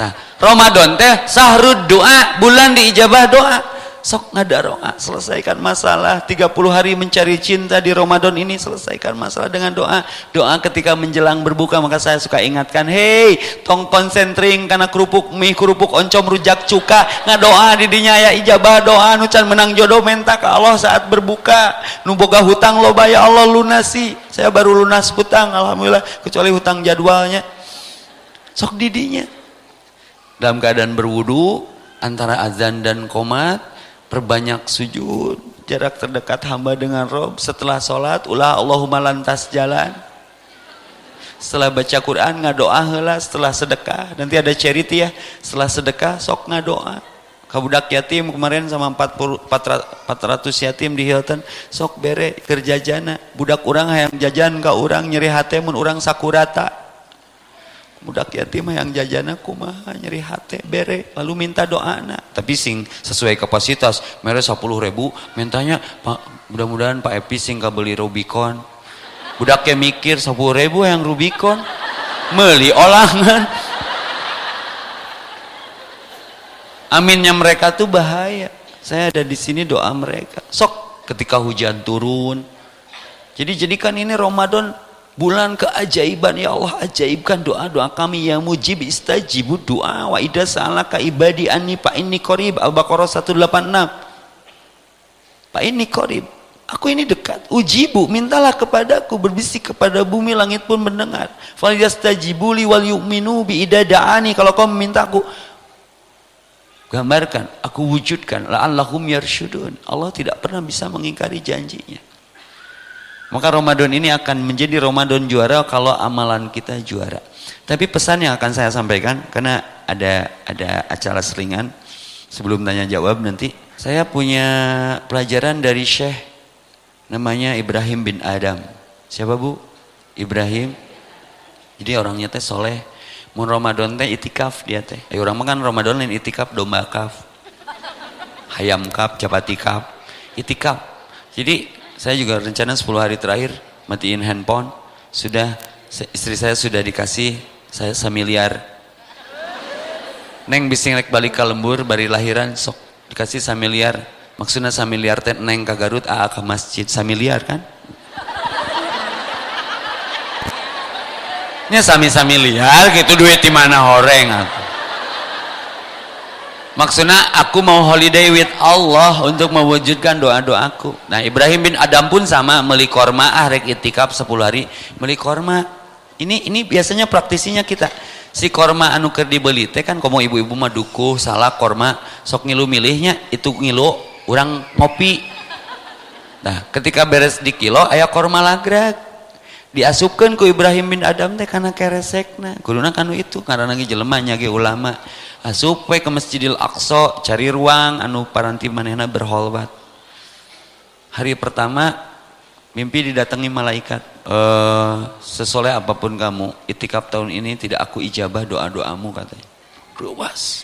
Nah, Ramadan teh sahrud doa, bulan diijabah doa sok ngadaroa selesaikan masalah. 30 hari mencari cinta di Ramadan ini selesaikan masalah dengan doa. Doa ketika menjelang berbuka maka saya suka ingatkan hei tong konsentring karena kerupuk mie kerupuk oncom rujak cuka. Ngadoa di dinya ya ijabah doa nucan menang jodoh minta ke Allah saat berbuka. Nuboga hutang loba ya Allah lunasi. Saya baru lunas hutang Alhamdulillah kecuali hutang jadwalnya. Sok didinya. Dalam keadaan berwudu antara azan dan komat perbanyak sujud jarak terdekat hamba dengan Rob. Setelah sholat ulah Allahumma lantas jalan. Setelah baca Quran ngadoa heula. Setelah sedekah nanti ada charity ya. Setelah sedekah sok ngadoa. Kabudak yatim kemarin sama 40 400 yatim di Hilton. Sok bere kerja jana. Budak orang yang jajan ke orang nyeri hati mun orang sakurata budak yatim yang jajana kumaha nyeri hati bere lalu minta doa anak tapi sing sesuai kapasitas mere 10 ribu mintanya pak mudah-mudahan pak Epi sing beli Rubicon. Budaknya mikir 10 ribu yang Rubicon? Meli olangan. Aminnya mereka tuh bahaya. Saya ada di sini doa mereka. Sok ketika hujan turun. Jadi jadikan ini Ramadan bulan keajaiban ya Allah ajaibkan doa-doa kami. Yang mujib istajibu doa. Wa idza salaka ibadi anni fa inni qarib. Al-Baqarah 186 Pak ini qarib. Aku ini dekat. Ujibu mintalah kepadaku berbisik kepada bumi langit pun mendengar. Fal yastajibu li wal yu'minu bi idada'ani kalau kau memintaku gambarkan aku wujudkan. La'allahum yarsyudun. Allah tidak pernah bisa mengingkari janjinya maka Ramadan ini akan menjadi Ramadan juara kalau amalan kita juara. Tapi pesan yang akan saya sampaikan karena ada ada acara selingan sebelum tanya jawab nanti saya punya pelajaran dari Syekh namanya Ibrahim bin Adam. Siapa Bu? Ibrahim. Jadi orangnya teh soleh. Mun Ramadan teh itikaf dia teh. Ayo orang makan Ramadan lain itikaf domba kaf. Hayam kaf, capati kaf. Itikaf. Jadi saya juga rencana 10 hari terakhir matiin handphone. Sudah istri saya sudah dikasih saya samiliar. Neng bising rek balik ke lembur bari lahiran sok dikasih samiliar. Maksudnya samiliar teh neng ke Garut aa ke masjid samiliar kan? Ini sami samiliar gitu duit di mana horeng aku. Maksudnya aku mau holiday with Allah untuk mewujudkan doa-doaku. Nah Ibrahim bin Adam pun sama meli korma ah rek itikaf 10 hari meli korma. Ini ini biasanya praktisinya kita. Si korma anu keur dibeli teh kan komo ibu-ibu mah dukuh salah korma sok ngilu milihnya itu ngilu orang ngopi. Nah ketika beres di kilo ayah korma lagrak diasupkan ku Ibrahim bin Adam teh karena keresekna. Kuduna kanu itu karena lagi jelemanya ge ulama. Asup ke Masjidil Aqsa cari ruang anu paranti manehna berholwat. Hari pertama mimpi didatangi malaikat. E, sesoleh apa pun kamu itikaf tahun ini tidak aku ijabah doa-doamu katanya. Luas.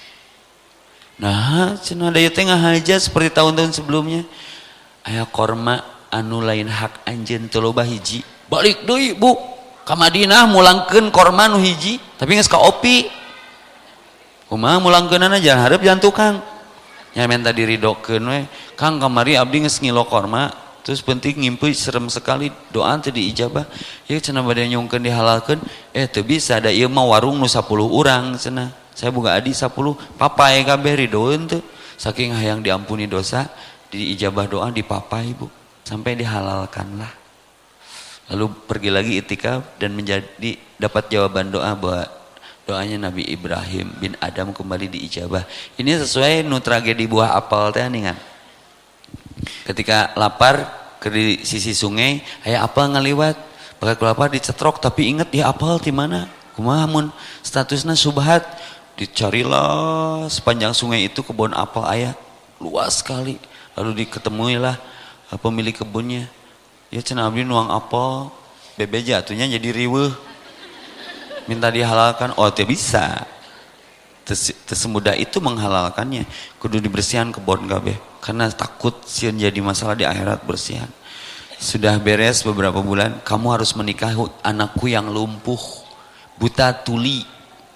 Nah cina daya tengah aja seperti tahun-tahun sebelumnya. Ayah korma anu lain hak anjen teloba hiji balik deh bu ke Madinah mulangkan korma anu hiji tapi nggak ka opi. Kumaha mulangkeunana jangan harap jangan tukang. Nya minta diri dokeun we. Kang kamari abdi geus ngilo korma terus penting ngimpi serem sekali. Doa teh diijabah. Ya cenah bade nyungkeun dihalalkeun. Eh teu bisa ada ieu mah warung nu 10 urang cenah. Saya buka adi 10 papai kabeh ridoeun teu saking hayang diampuni dosa diijabah doa dipapai Bu sampai dihalalkan lah lalu pergi lagi itikaf dan menjadi dapat jawaban doa bahwa doanya Nabi Ibrahim bin Adam kembali diijabah. Ini sesuai nu tragedi buah apel teh kan. Ketika lapar ke sisi sungai, aya apel ngaliwat, bakal lapar dicetrok tapi ingat dia apel di mana? Kumaha mun statusnya subhat dicarilah sepanjang sungai itu kebun apel ayah luas sekali lalu diketemuilah eh, pemilik kebunnya ya cenah abdi nuang apel bebe jatuhnya jadi riweuh. Minta dihalalkan. Oh tidak bisa. Tersemudah itu menghalalkannya. Kudu dibersihan kebon gabe karena takut sih jadi masalah di akhirat bersihan. Sudah beres beberapa bulan kamu harus menikah anakku yang lumpuh. Buta tuli.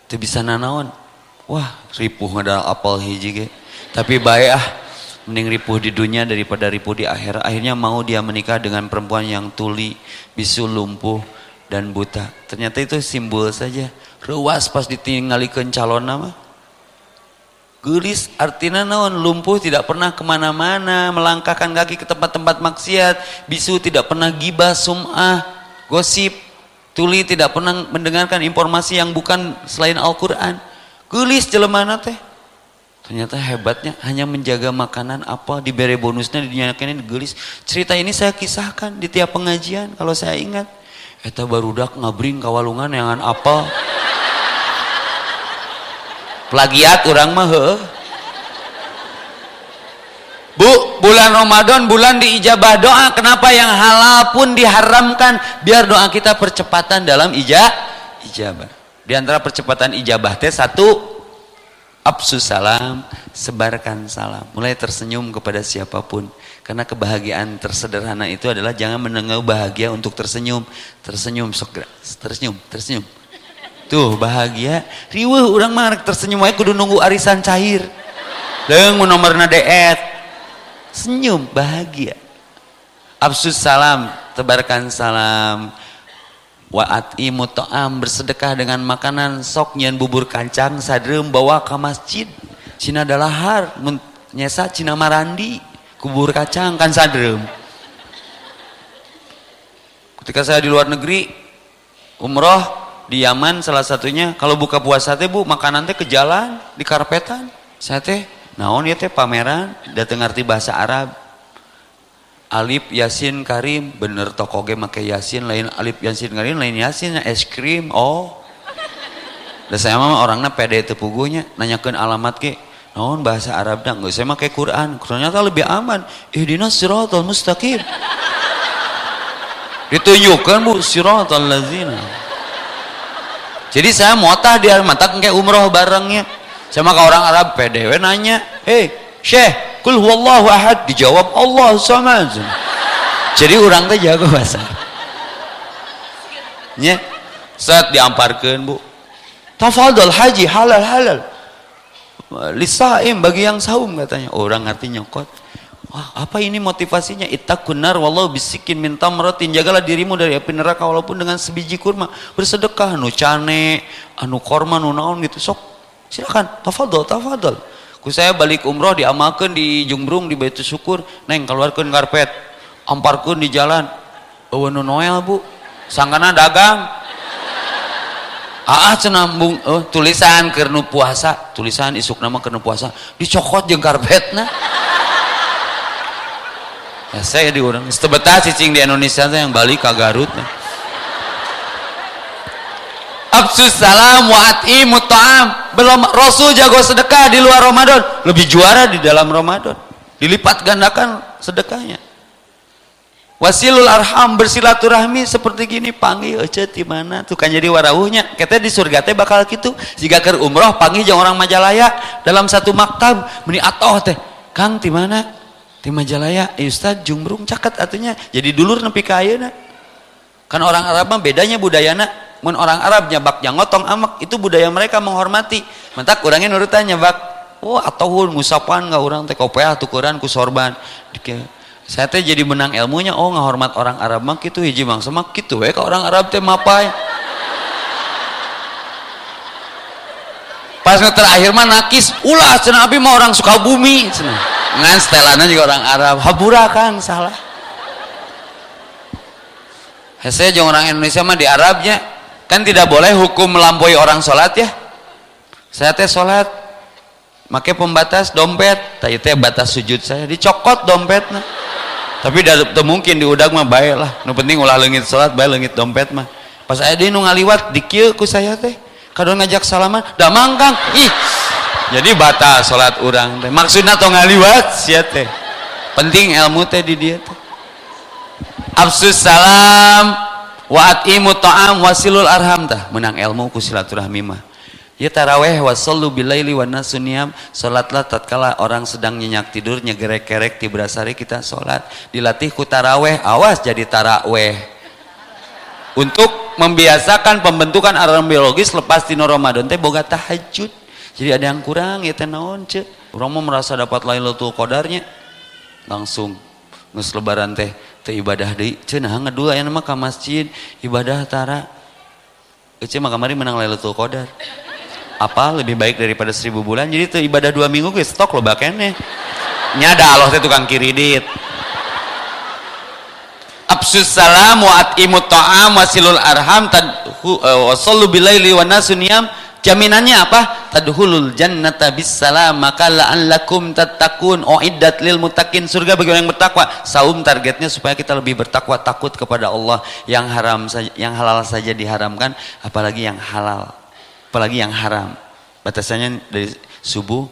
Itu bisa nanaon. Wah ripuh ada apel hiji ge. Tapi baik ah mending ripuh di dunia daripada ripuh di akhirat akhirnya mau dia menikah dengan perempuan yang tuli bisu lumpuh dan buta. Ternyata itu simbol saja. Ruas pas ditinggalikan calon nama. Gelis artinya naon lumpuh tidak pernah ke mana-mana melangkahkan kaki ke tempat-tempat maksiat bisu tidak pernah gibah sum'ah gosip tuli tidak pernah mendengarkan informasi yang bukan selain Al-Quran gelis jelemana teh ternyata hebatnya hanya menjaga makanan apa diberi bonusnya ini gelis cerita ini saya kisahkan di tiap pengajian kalau saya ingat Eta barudak ngabring kawalungan yang apa? Plagiat orang mah. Bu, bulan Ramadan bulan diijabah doa. Kenapa yang halal pun diharamkan? Biar doa kita percepatan dalam ijab ijabah. Di antara percepatan ijabah teh satu Absus salam, sebarkan salam. Mulai tersenyum kepada siapa pun. Karena kebahagiaan tersederhana itu adalah jangan menengah bahagia untuk tersenyum. Tersenyum, sok tersenyum, tersenyum. Tuh bahagia. Riweh orang mah tersenyum aja kudu nunggu arisan cair. deng nomorna deet senyum bahagia absus salam tebarkan salam waat ta'am bersedekah dengan makanan sok nyen bubur kancang sadrem bawa ke masjid. Cina dalahar nyesa cina marandi kubur kacang kan sadrem. Ketika saya di luar negeri umroh di Yaman salah satunya kalau buka puasa teh bu makanan teh ke jalan di karpetan. Saya teh naon ya teh pameran datang ngerti bahasa Arab Alif Yasin Karim. Bener toko ge make Yasin lain Alif Yasin Karim lain Yasin es krim oh. Dan saya mah orangnya pede itu pugunya nanyakan alamat ke naon bahasa Arab dah nggak saya make Quran. Ternyata lebih aman. Ihdinas siratal mustaqim. Ditunjukkan bu siratal lazina. Jadi saya motah dia mata kayak umroh barengnya. Sama ke orang Arab PDW nanya hei Syekh Kul huwallahu ahad dijawab Allah sama Jadi orang teh jago bahasa. Nya. Saat diamparkeun, Bu. Tafadhol haji halal halal. Lisaim bagi yang saum katanya. Orang ngerti nyokot. Wah, apa ini motivasinya? Ittaqunar wallahu bisikin minta merotin. Jagalah dirimu dari api neraka walaupun dengan sebiji kurma. Bersedekah anu cane, anu korma, anu naon gitu. Sok silakan. Tafadhol, tafadhol ku saya balik umroh diamalkan di Jumbrung di Baitul Syukur. Neng keluarkan karpet. Amparkan di jalan. Oh Noel bu. Sangkana dagang. Ah cenambung oh, tulisan kernu puasa. Tulisan isuk nama kernu puasa. Dicokot jeng karpet nah ya saya di orang setebetah cicing di Indonesia yang balik ke Garut. nah absus salam wa at'imu ta'am. Belum Rasul jago sedekah di luar Ramadan. Lebih juara di dalam Ramadan. Dilipat gandakan sedekahnya. Wasilul arham bersilaturahmi seperti gini. Panggil aja di mana? Tuh kan jadi warawuhnya. Kita di surga teh bakal gitu. Jika ke umroh panggil jangan orang Majalaya. Dalam satu maktab meni atoh teh. Kang di mana? Di Majalaya. Eh, Ustaz jumbrung caket artinya jadi dulur nepi ka kan orang Arab mah bedanya budayana mun orang Arab nyabak yang ngotong amak itu budaya mereka menghormati. Mentak orangnya nurutan nyabak oh atau ngusapan nggak orang teh? Kopea tukuran ku sorban saya teh jadi menang ilmunya. Oh ngahormat orang Arab mah gitu hiji bang semak gitu we ka orang Arab teh mapai pas terakhir mah nakis ulah cenah abi mah orang suka bumi. Cenah. Ngan setelannya juga orang Arab habura kan salah. Saya jangan orang Indonesia mah di Arabnya kan tidak boleh hukum melampaui orang sholat ya. Saya teh sholat make pembatas dompet. Tadi teh batas sujud saya dicokot dompet nah. tapi tidak mungkin diudag mah baik lah. Nu penting ulah lengit sholat baik lengit dompet mah. Pas saya di nu ngaliwat dikil ku saya teh. Kadang ngajak salaman damang kang ih. Jadi batas sholat orang teh. Maksudnya to ngaliwat sia teh. Penting ilmu teh di dia teh. Absus salam wa atimu ta'am wasilul arham tah menang ilmu ku silaturahmi mah. Ya taraweh wasallu bilaili wa nasuniyam salatlah tatkala orang sedang nyenyak tidur nyegerek-gerek tibrasari kita salat dilatih ku taraweh awas jadi taraweh. Untuk membiasakan pembentukan alarm biologis lepas di Ramadan teh boga tahajud. Jadi ada yang kurang ya teh naon mau merasa dapat Lailatul Qadarnya langsung nges lebaran teh teh ibadah deui. Cenah ngedua aya mah ka masjid. Ibadah tara. Ece mah kamari menang Lailatul Qadar. Apa lebih baik daripada seribu bulan? Jadi tuh ibadah dua minggu gue stok lo bakene. Nyada Allah teh tukang kiridit. Absus salam wa atimu ta'am wasilul arham tadhu uh, wa sallu bilaili wa nasuniyam Jaminannya apa? Tadhulul jannata bisalam maka la'allakum tattaqun uiddat lil muttaqin surga bagi orang yang bertakwa. Saum targetnya supaya kita lebih bertakwa takut kepada Allah. Yang haram saja yang halal saja diharamkan apalagi yang halal. Apalagi yang haram. Batasannya dari subuh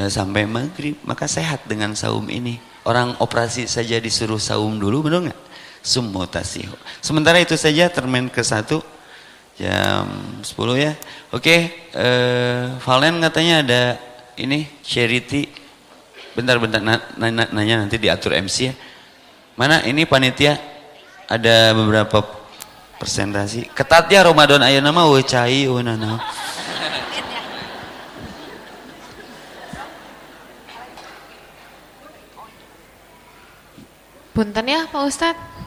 eh, sampai maghrib maka sehat dengan saum ini. Orang operasi saja disuruh saum dulu benar nggak? Sumutasihu. Sementara itu saja termen ke satu jam 10 ya. Oke, eh, Valen katanya ada ini charity. Bentar-bentar na nanya, nanya nanti diatur MC ya. Mana ini panitia ada beberapa presentasi. Ketat ya Ramadan ayo nama weuh cai weuh Punten ya Pak Ustadz.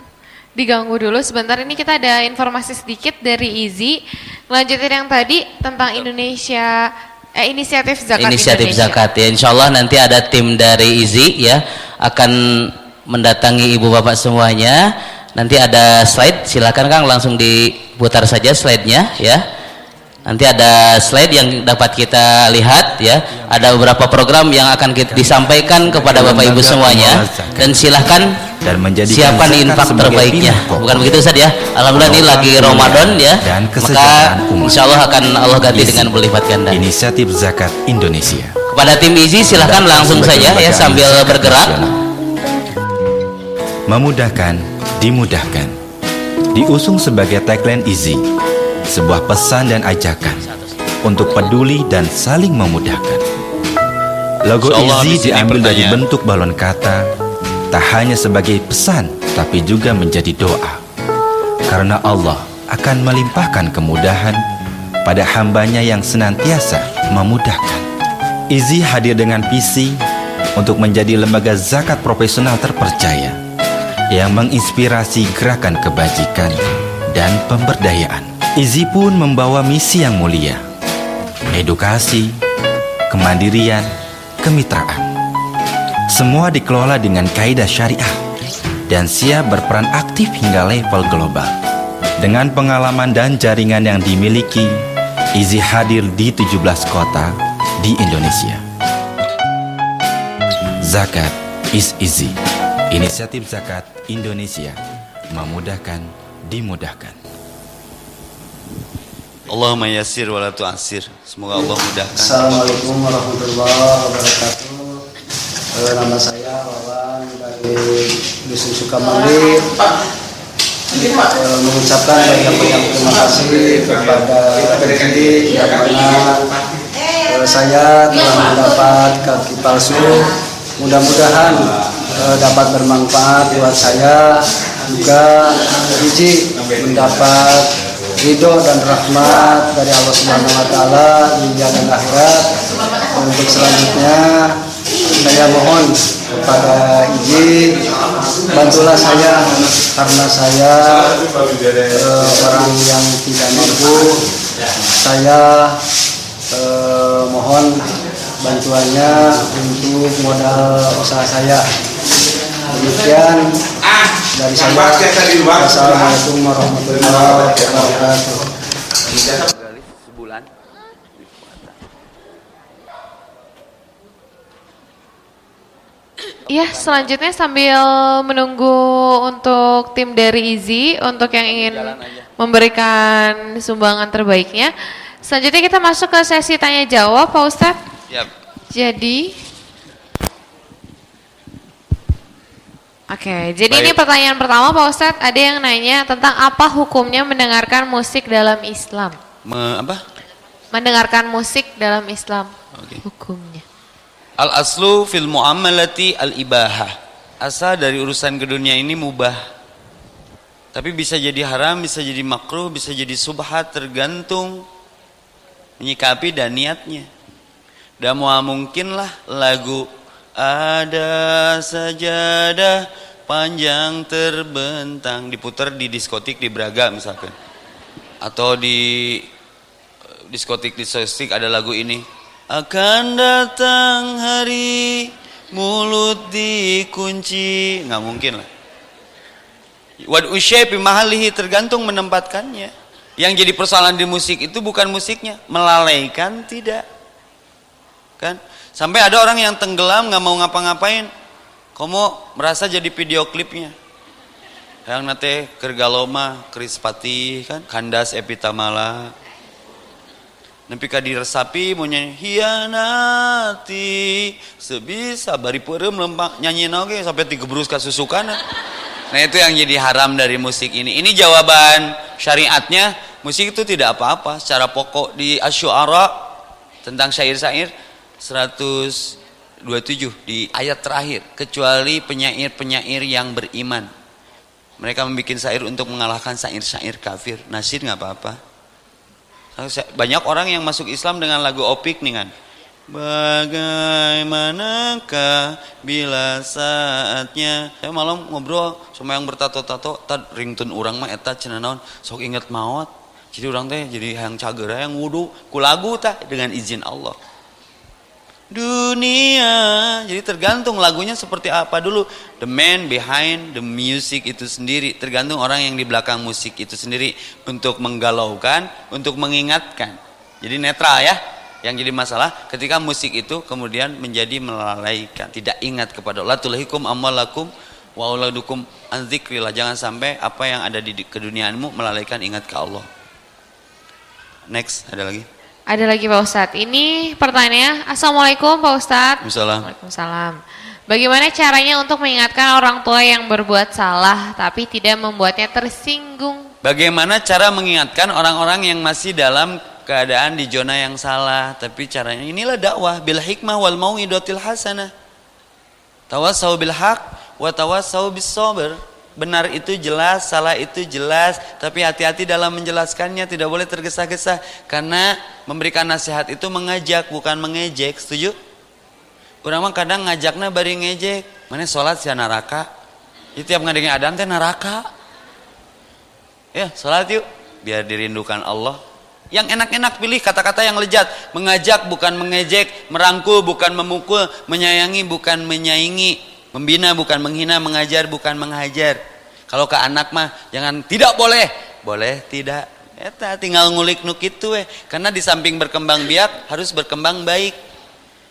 Diganggu dulu. Sebentar ini kita ada informasi sedikit dari Izi. Lanjutin yang tadi tentang Indonesia eh, inisiatif zakat inisiatif Indonesia. zakat. Ya Insya Allah nanti ada tim dari Izi ya akan mendatangi ibu bapak semuanya. Nanti ada slide. Silakan Kang langsung diputar saja slide-nya ya nanti ada slide yang dapat kita lihat ya. Ada beberapa program yang akan kita disampaikan kepada bapak ibu semuanya. dan silahkan dan menjadi siapa nih infak terbaiknya. bukan begitu Ustaz ya? Alhamdulillah ini lagi Ramadan ya. dan maka insya Allah akan Allah ganti Izi. dengan berlipat ganda. Inisiatif Zakat Indonesia. kepada tim Izi silahkan langsung saja ya sambil bergerak. Memudahkan, dimudahkan. Diusung sebagai tagline Easy, sebuah pesan dan ajakan untuk peduli dan saling memudahkan. Logo Insyaallah sini diambil dari bentuk balon kata, tak hanya sebagai pesan, tapi juga menjadi doa. Karena Allah akan melimpahkan kemudahan pada hambanya yang senantiasa memudahkan. Easy hadir dengan visi untuk menjadi lembaga zakat profesional terpercaya yang menginspirasi gerakan kebajikan dan pemberdayaan. Easy pun membawa misi yang mulia, edukasi, kemandirian, kemitraan. Semua dikelola dengan kaidah syariah dan siap berperan aktif hingga level global. Dengan pengalaman dan jaringan yang dimiliki, Easy hadir di 17 kota di Indonesia. Zakat is easy. Inisiatif Zakat Indonesia memudahkan, dimudahkan. Allahumma yassir wa la tu'assir. Semoga Allah mudahkan. Assalamualaikum warahmatullahi wabarakatuh. Eh, nama saya Wawan dari Dusun Sukamandi. Eh, mengucapkan banyak-banyak terima kasih kepada Regi yang mana eh, saya telah mendapat kaki palsu. Mudah-mudahan dapat bermanfaat buat saya juga Riji mendapat ridho dan rahmat dari Allah Subhanahu wa taala dunia dan akhirat. Untuk selanjutnya saya mohon kepada Iji bantulah saya karena saya eh, orang yang tidak mampu. Saya eh, mohon bantuannya untuk modal usaha saya. Demikian dari saya. Wassalamualaikum warahmatullahi wabarakatuh. sebulan Iya, selanjutnya sambil menunggu untuk tim dari Izi untuk yang ingin memberikan sumbangan terbaiknya. Selanjutnya kita masuk ke sesi tanya jawab, Pak Ustadz. Yap. Jadi, oke, jadi ini Baik. pertanyaan pertama, Pak Ustadz. Ada yang nanya tentang apa hukumnya mendengarkan musik dalam Islam? Me, apa? Mendengarkan musik dalam Islam, Oke. hukumnya. Al aslu fil muamalati al ibahah. Asal dari urusan ke dunia ini mubah. Tapi bisa jadi haram, bisa jadi makruh, bisa jadi subhat tergantung menyikapi dan niatnya. Dan mungkinlah lagu ada sajadah panjang terbentang. Diputar di diskotik di Braga misalkan. Atau di diskotik diskotik ada lagu ini. Akan datang hari mulut dikunci. Nggak mungkin lah. Wad usyai mahalihi tergantung menempatkannya. Yang jadi persoalan di musik itu bukan musiknya. Melalaikan tidak. Kan sampai ada orang yang tenggelam nggak mau ngapa-ngapain. Kamu merasa jadi video klipnya? Yang nate kergaloma krispati kan? Kandas epitamala. Nempi ka diresapi mau nyanyi hianati sebisa bari perem lempak nyanyi oge sampai digebrus ka susukana. Nah itu yang jadi haram dari musik ini. Ini jawaban syariatnya. Musik itu tidak apa-apa secara pokok di asyuara tentang syair-syair 127 di ayat terakhir kecuali penyair-penyair yang beriman. Mereka membuat syair untuk mengalahkan syair-syair kafir. Nasir nggak apa-apa. Banyak orang yang masuk Islam dengan lagu opik nih kan. Bagaimanakah bila saatnya saya malam ngobrol sama yang bertato-tato tad ringtone orang mah eta naon sok inget maut jadi orang teh jadi yang cagera yang wudu ku lagu tah dengan izin Allah dunia. Jadi tergantung lagunya seperti apa dulu. The man behind the music itu sendiri. Tergantung orang yang di belakang musik itu sendiri. Untuk menggalaukan untuk mengingatkan. Jadi netral ya. Yang jadi masalah ketika musik itu kemudian menjadi melalaikan, tidak ingat kepada Allah. Tulahikum amalakum wa auladukum an Jangan sampai apa yang ada di keduniaanmu melalaikan ingat ke Allah. Next, ada lagi? Ada lagi Pak Ustadz. Ini pertanyaannya, Assalamualaikum Pak Ustadz. Waalaikumsalam. Bagaimana caranya untuk mengingatkan orang tua yang berbuat salah tapi tidak membuatnya tersinggung? Bagaimana cara mengingatkan orang-orang yang masih dalam keadaan di zona yang salah tapi caranya inilah dakwah bil hikmah wal mau'idatil hasanah tawasau bil haq wa tawasau bis sabr benar itu jelas salah itu jelas tapi hati-hati dalam menjelaskannya tidak boleh tergesa-gesa. Karena memberikan nasihat itu mengajak bukan mengejek setuju? Orang mah kadang ngajaknya bari ngejek. Mana sholat sih neraka? Itu tiap ngadengin adan teh neraka. Ya sholat yuk. Biar dirindukan Allah. Yang enak-enak pilih kata-kata yang lejat. Mengajak bukan mengejek, merangkul bukan memukul, menyayangi bukan menyaingi, membina bukan menghina, mengajar bukan menghajar. Kalau ke anak mah jangan tidak boleh, boleh tidak. Eta tinggal ngulik nuk itu eh. Karena di samping berkembang biak harus berkembang baik.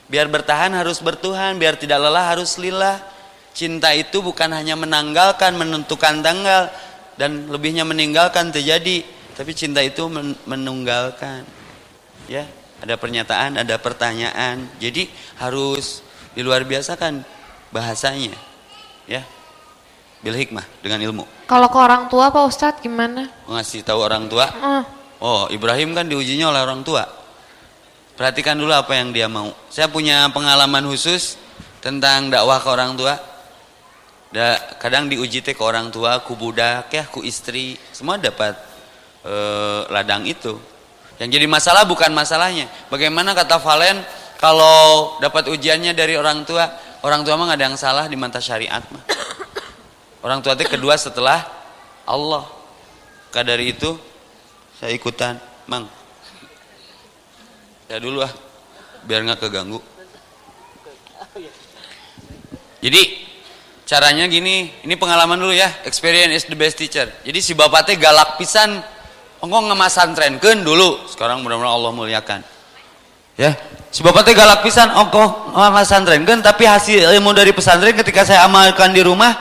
Biar bertahan harus bertuhan, biar tidak lelah harus lillah. Cinta itu bukan hanya menanggalkan, menentukan tanggal dan lebihnya meninggalkan terjadi tapi cinta itu menunggalkan. Ya, ada pernyataan, ada pertanyaan. Jadi harus di luar biasa kan bahasanya. Ya. Bil hikmah dengan ilmu. Kalau ke orang tua Pak Ustadz gimana? Ngasih tahu orang tua? Uh. Oh, Ibrahim kan diujinya oleh orang tua. Perhatikan dulu apa yang dia mau. Saya punya pengalaman khusus tentang dakwah ke orang tua. Da, kadang diuji teh ke orang tua, ku budak ya, ku istri, semua dapat eh, ladang itu. Yang jadi masalah bukan masalahnya. Bagaimana kata Valen kalau dapat ujiannya dari orang tua, orang tua mah gak ada yang salah di mata syariat mah. Orang tua itu kedua setelah Allah. Maka dari itu saya ikutan, Mang. Ya dulu ah, biar nggak keganggu. Jadi caranya gini, ini pengalaman dulu ya, experience is the best teacher. Jadi si bapaknya galak pisan Engkau ngemasantrenkeun dulu. Sekarang mudah-mudahan Allah muliakan. Ya, si bapak teh galak pisan. Engkau ngemasantrenkeun tapi hasil ilmu dari pesantren ketika saya amalkan di rumah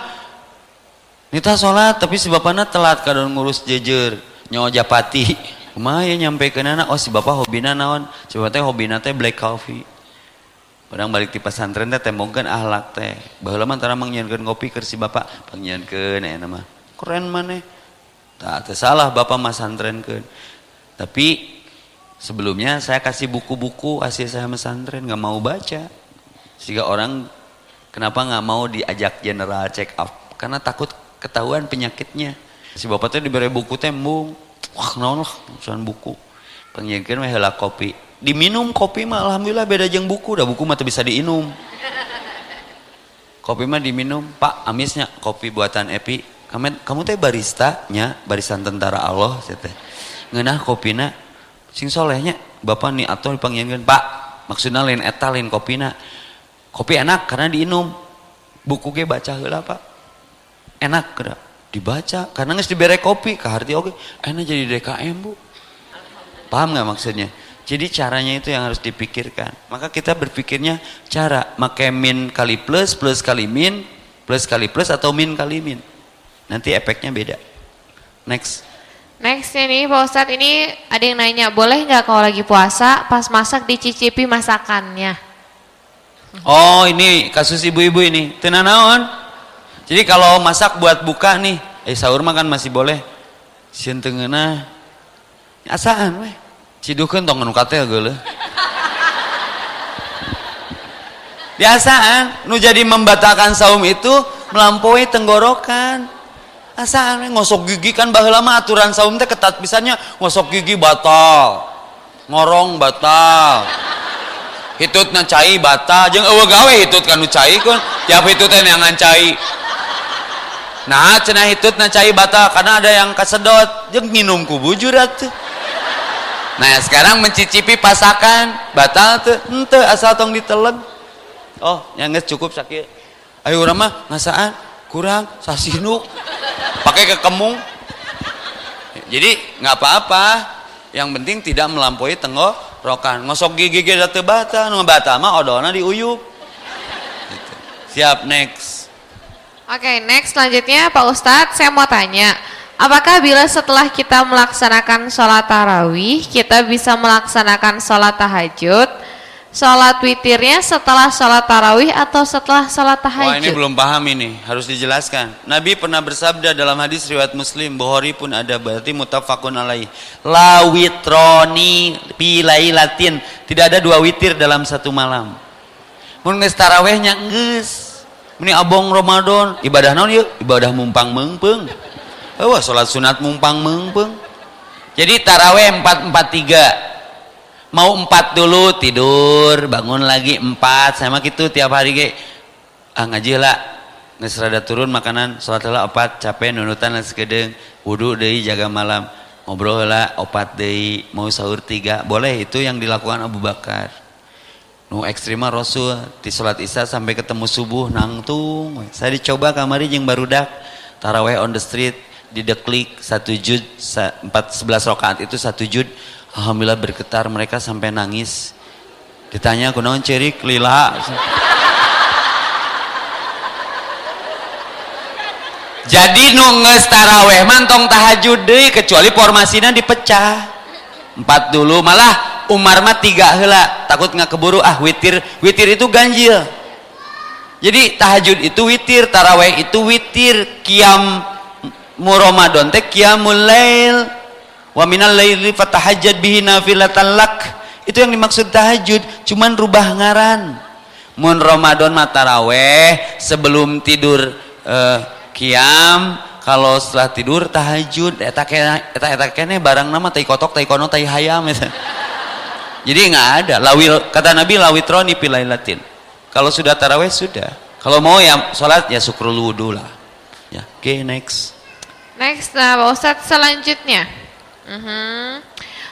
nita sholat tapi si bapaknya telat kadang ngurus jejer nyawa japati. Kumaha ya nyampe ke nana oh si bapak hobina naon? Si bapak teh hobina teh black coffee. Padahal balik di pesantren teh tembongkeun ahlak teh. Baheula mah antara mangnyieunkeun ngopi keur si bapak. Pangnyieunkeun aya nama keren maneh. Tak salah bapak mas santrenkan tapi sebelumnya saya kasih buku-buku hasil saya mesantren nggak mau baca. Sehingga orang kenapa nggak mau diajak general check up? Karena takut ketahuan penyakitnya. Si bapak tuh diberi buku tembung. Wah naon lah buku. Pengiyakeun mah heula kopi. Diminum kopi mah alhamdulillah beda jeng buku. Dah buku mah bisa diinum. Kopi mah diminum. Pak amisnya kopi buatan Epi. Kamu, kamu teh barista nya barisan tentara Allah teh ngeunah kopina sing solehnya bapak nih atau dipanggilkan pak maksudnya lain eta lain kopina kopi enak karena diinum. Buku ge baca heula pak. Enak kena. Dibaca karena nggak diberi kopi ke arti oke enak jadi DKM bu. Paham nggak maksudnya? Jadi caranya itu yang harus dipikirkan. Maka kita berpikirnya cara make min kali plus plus kali min plus kali plus atau min kali min. Nanti efeknya beda. Next. Next ini Pak Ustadz ini ada yang nanya, boleh nggak kalau lagi puasa pas masak dicicipi masakannya? Oh ini kasus ibu-ibu ini, tenanawan. Jadi kalau masak buat buka nih, eh sahur mah kan masih boleh. Sieun tengeuna asaan weh. Cidukeun tong nu katel geuleuh. Biasaan nu jadi membatalkan saum itu melampaui tenggorokan asal ngosok gigi kan bahwa lama aturan saum teh ketat pisannya. Ngosok gigi batal. Ngorong batal. Hitut cai bata jeung eueuh gawe hitut kanu cai kun. Tiap hitut yang cai. Nah cenah hitut cai bata karena ada yang kasedot. Jeung minum ku bujur nah sekarang mencicipi pasakan. Batal tuh. Ente asal tong diteleg oh yang cukup sakit. Ayo urang ngasaan kurang sasinuk pakai kekemung. Jadi nggak apa-apa. Yang penting tidak melampaui tenggorokan ngosok gigi gigi datu bata nu bata mah odona diuyup gitu. siap next. Oke okay, next selanjutnya Pak Ustadz saya mau tanya apakah bila setelah kita melaksanakan sholat tarawih kita bisa melaksanakan sholat tahajud sholat witirnya setelah sholat tarawih atau setelah sholat tahajud? Wah ini belum paham ini, harus dijelaskan. Nabi pernah bersabda dalam hadis riwayat Muslim, Bukhari pun ada berarti mutafakun alaih. La witroni pilai latin, tidak ada dua witir dalam satu malam. Mun geus tarawihnya geus. Ini abong Ramadan, ibadah naon yuk? Ibadah mumpang mengpeng. Oh, sholat sunat mumpang mengpeng. Jadi tarawih 443 mau empat dulu tidur bangun lagi empat. Sama gitu tiap hari ge. Ah ngaji lah. Ngesrada turun makanan sholat lah opat capek nunutan lah sekedeng. Wudhu deh jaga malam. Ngobrol lah opat deh mau sahur tiga. Boleh itu yang dilakukan Abu Bakar. Nu ekstrema Rasul di sholat isya sampai ketemu subuh nangtung. Saya dicoba kamari yang barudak taraweh on the street di deklik satu jud empat sebelas rakaat itu satu jud Alhamdulillah bergetar mereka sampai nangis. Ditanya kunaon cerik lila. Jadi nunggu taraweh mantong tahajud deh kecuali formasinya dipecah. Empat dulu malah Umar mah tiga hela takut nggak keburu ah witir witir itu ganjil. Jadi tahajud itu witir, taraweh itu witir, kiam mu Ramadan teh kiamul lail Wa minal laili fatahajjad bihi nafilatan lak. Itu yang dimaksud tahajud, cuman rubah ngaran. Mun Ramadan mataraweh sebelum tidur uh, kiam, kalau setelah tidur tahajud eta kene eta eta kene barang nama tai kotok tai kono tai hayam eta. Jadi nggak ada. Lawil kata Nabi lawitroni pilailatin. Kalau sudah taraweh sudah. Kalau mau ya sholat ya syukrul wudu lah. Ya, oke okay, next. Next, nah Pak Ustadz selanjutnya. Uh-huh.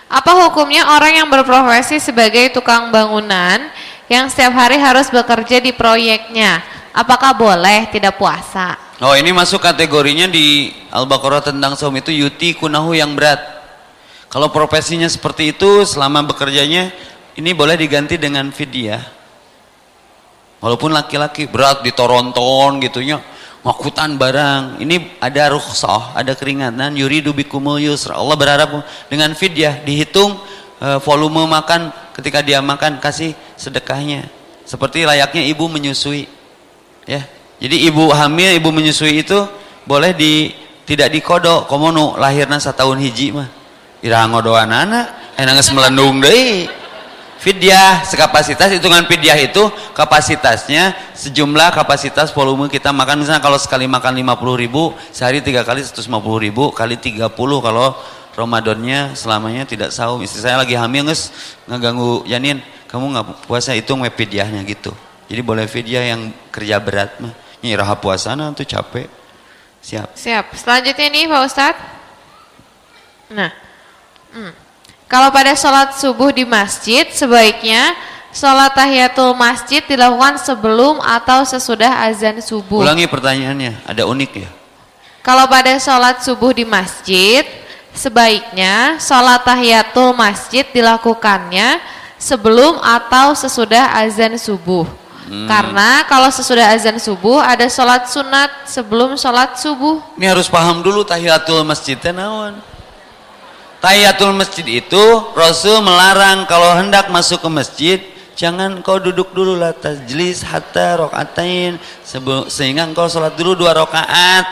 Apa hukumnya orang yang berprofesi sebagai tukang bangunan yang setiap hari harus bekerja di proyeknya? Apakah boleh tidak puasa? Oh ini masuk kategorinya di Al-Baqarah tentang saum itu yuti kunahu yang berat. Kalau profesinya seperti itu selama bekerjanya ini boleh diganti dengan fidyah. Walaupun laki-laki berat ditoronton gitunya ngakutan barang. Ini ada rukhsah ada keringanan. Yuridu bikumul yusra Allah berharap dengan fidyah dihitung uh, volume makan ketika dia makan kasih sedekahnya. Seperti layaknya ibu menyusui. Ya. Jadi ibu hamil ibu menyusui itu boleh di tidak dikodok. Komono lahirna setahun hiji mah. Ira ngodoan anak enak melendung deh Fidyah sekapasitas hitungan fidyah itu kapasitasnya sejumlah kapasitas volume kita makan. Misalnya kalau sekali makan 50 ribu sehari tiga kali 150 ribu kali 30 kalau Ramadannya selamanya tidak saum. Istri saya lagi hamil nges ngeganggu janin. Kamu nggak puasa itu we fidyahnya gitu. Jadi boleh fidyah yang kerja berat mah. Nyirah puasana tuh capek. Siap. Siap. Selanjutnya nih Pak Ustadz. Nah hmm. Kalau pada sholat subuh di masjid, sebaiknya sholat tahiyatul masjid dilakukan sebelum atau sesudah azan subuh. Ulangi pertanyaannya, ada unik ya? Kalau pada sholat subuh di masjid, sebaiknya sholat tahiyatul masjid dilakukannya sebelum atau sesudah azan subuh. Hmm. Karena kalau sesudah azan subuh ada sholat sunat sebelum sholat subuh. Ini harus paham dulu tahiyatul masjidnya naon. Tahiyatul masjid itu Rasul melarang kalau hendak masuk ke masjid jangan kau duduk dulu lah tajlis hatta rokaatain sehingga engkau sholat dulu dua rokaat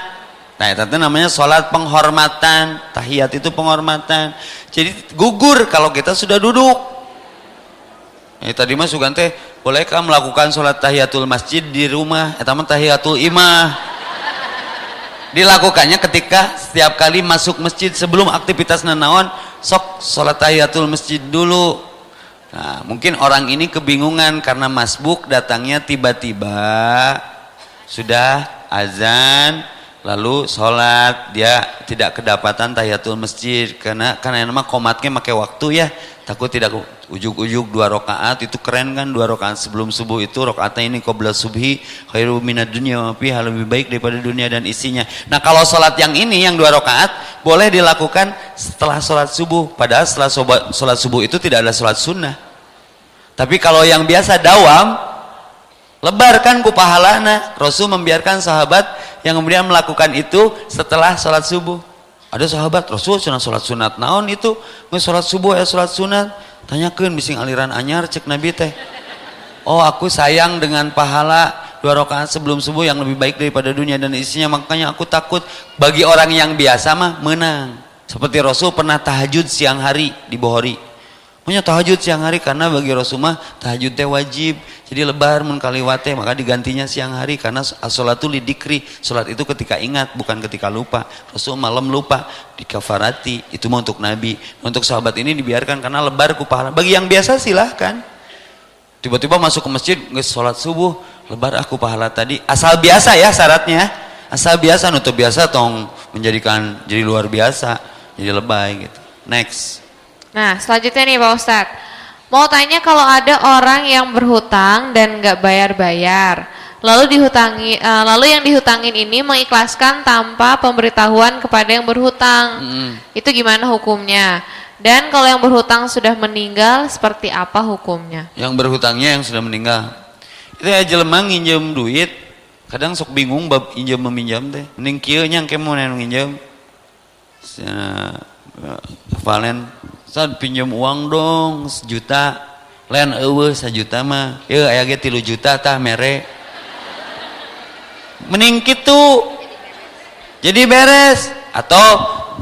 nah itu namanya sholat penghormatan. Tahiyat itu penghormatan. Jadi gugur kalau kita sudah duduk. Ya, tadi mas Sugante bolehkah melakukan sholat tahiyatul masjid di rumah itu tahiyatul imah dilakukannya ketika setiap kali masuk masjid sebelum aktivitas nanawan sok sholat tahiyatul masjid dulu. Nah, mungkin orang ini kebingungan karena masbuk datangnya tiba-tiba sudah azan lalu sholat. Dia tidak kedapatan tahiyatul masjid karena karena nama komatnya pakai waktu ya takut tidak ujuk-ujuk dua rakaat itu keren kan dua rakaat sebelum subuh itu rakaatnya ini qabla subhi khairu minad dunya fiha lebih baik daripada dunia dan isinya. Nah kalau sholat yang ini yang dua rakaat boleh dilakukan setelah sholat subuh. Padahal setelah sholat subuh itu tidak ada sholat sunnah. Tapi kalau yang biasa dawam lebarkan ku pahalana. Rasul membiarkan sahabat yang kemudian melakukan itu setelah sholat subuh ada sahabat Rasul sunat sholat sunat naon itu? Nggak sholat subuh ya sholat sunat. Tanyakan bising aliran anyar cek nabi teh. Oh aku sayang dengan pahala dua rakaat sebelum subuh yang lebih baik daripada dunia dan isinya. Makanya aku takut bagi orang yang biasa mah menang. Seperti Rasul pernah tahajud siang hari di Bohori punya tahajud siang hari karena bagi Rasulullah tahajud teh wajib. Jadi lebar mengkaliwate maka digantinya siang hari karena itu lidikri. Sholat itu ketika ingat bukan ketika lupa. Rasul malam lupa di kafarati itu mau untuk Nabi. Untuk sahabat ini dibiarkan karena lebar ku pahala bagi yang biasa silahkan. Tiba-tiba masuk ke masjid nggak sholat subuh lebar aku pahala tadi. Asal biasa ya syaratnya. Asal biasa nutup biasa tong menjadikan jadi luar biasa jadi lebay gitu. Next Nah, selanjutnya nih Pak Ustadz. Mau tanya kalau ada orang yang berhutang dan nggak bayar-bayar, lalu dihutangi, uh, lalu yang dihutangin ini mengikhlaskan tanpa pemberitahuan kepada yang berhutang, hmm. itu gimana hukumnya? Dan kalau yang berhutang sudah meninggal, seperti apa hukumnya? Yang berhutangnya yang sudah meninggal, itu ya jelema nginjem duit, kadang sok bingung bab injem meminjam teh, mending kieu nya mau nginjem. Valen Ustaz pinjam uang dong sejuta. Lain eueuh sejuta mah. Ya aya ge 3 juta tah mere. Mending kitu. Jadi beres. Atau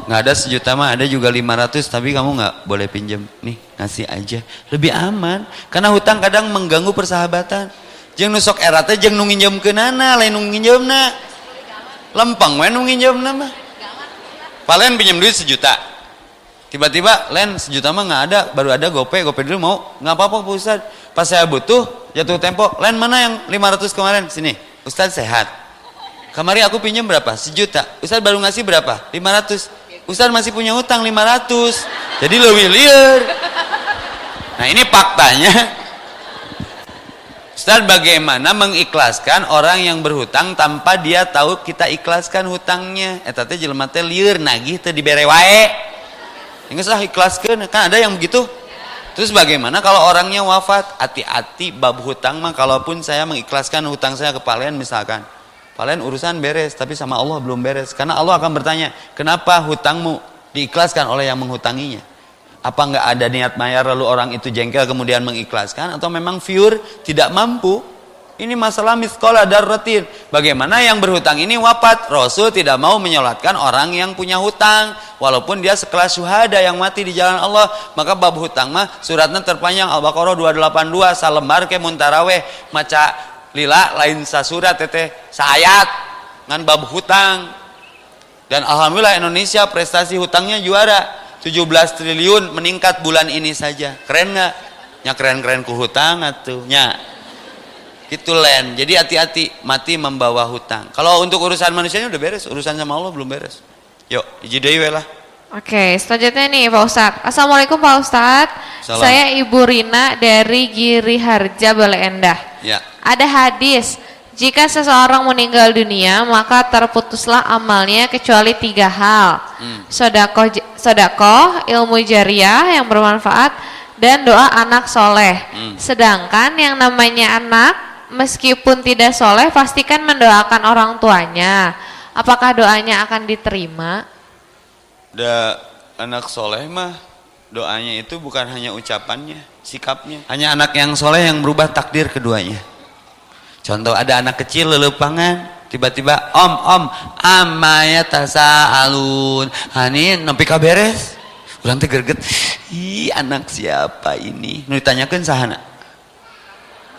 nggak ada sejuta mah ada juga 500 tapi kamu nggak boleh pinjam. Nih ngasih aja. Lebih aman. Karena hutang kadang mengganggu persahabatan. Jeng nusok erate jeng nungin jam ke nana lain nungin jam na lempeng we nungin jam mah. Paling pinjam duit sejuta Tiba-tiba len sejuta mah nggak ada, baru ada gope, gope dulu mau nggak apa-apa Pak Ustad. Pas saya butuh jatuh tempo, len mana yang 500 kemarin? Sini, Ustad sehat. Kemarin aku pinjam berapa? Sejuta. Ustad baru ngasih berapa? 500. Ustad masih punya utang 500. Jadi lebih liar. Nah ini faktanya. Ustaz bagaimana mengikhlaskan orang yang berhutang tanpa dia tahu kita ikhlaskan hutangnya. Eta teh jelema teh lieur nagih teh dibere wae. Ingat sah ikhlaskan, kan ada yang begitu. Terus bagaimana kalau orangnya wafat? Hati-hati bab hutang mah kalaupun saya mengikhlaskan hutang saya ke palian misalkan. Palian urusan beres tapi sama Allah belum beres. Karena Allah akan bertanya, "Kenapa hutangmu diikhlaskan oleh yang menghutanginya?" Apa enggak ada niat bayar lalu orang itu jengkel kemudian mengikhlaskan atau memang pure tidak mampu? Ini masalah miskola darratin. Bagaimana yang berhutang ini wafat? Rasul tidak mau menyolatkan orang yang punya hutang. Walaupun dia sekelas syuhada yang mati di jalan Allah. Maka bab hutang mah suratnya terpanjang Al-Baqarah 282 salembar ke muntaraweh. Maca lila lain sasurat teteh sayat. Ngan bab hutang. Dan Alhamdulillah Indonesia prestasi hutangnya juara. 17 triliun meningkat bulan ini saja. Keren nggak? Ya keren-keren ku hutang atuh. Ya itu len jadi hati-hati mati membawa hutang kalau untuk urusan manusianya udah beres urusan sama Allah belum beres yuk iji dewe lah Oke, selanjutnya nih Pak Ustadz. Assalamualaikum Pak Ustadz. Salam. Saya Ibu Rina dari Giri Harja Bale Endah. Ya. Ada hadis, jika seseorang meninggal dunia maka terputuslah amalnya kecuali tiga hal. Hmm. Sodako, sodako, ilmu jariah yang bermanfaat, dan doa anak soleh. Hmm. Sedangkan yang namanya anak meskipun tidak soleh pastikan mendoakan orang tuanya. Apakah doanya akan diterima? Da anak soleh mah doanya itu bukan hanya ucapannya, sikapnya. Hanya anak yang soleh yang berubah takdir keduanya. Contoh ada anak kecil lelepangan, tiba-tiba om om amaya tasa alun, hani nempi kaberes. Teh gerget, ih anak siapa ini? Nu ditanyakan sahana.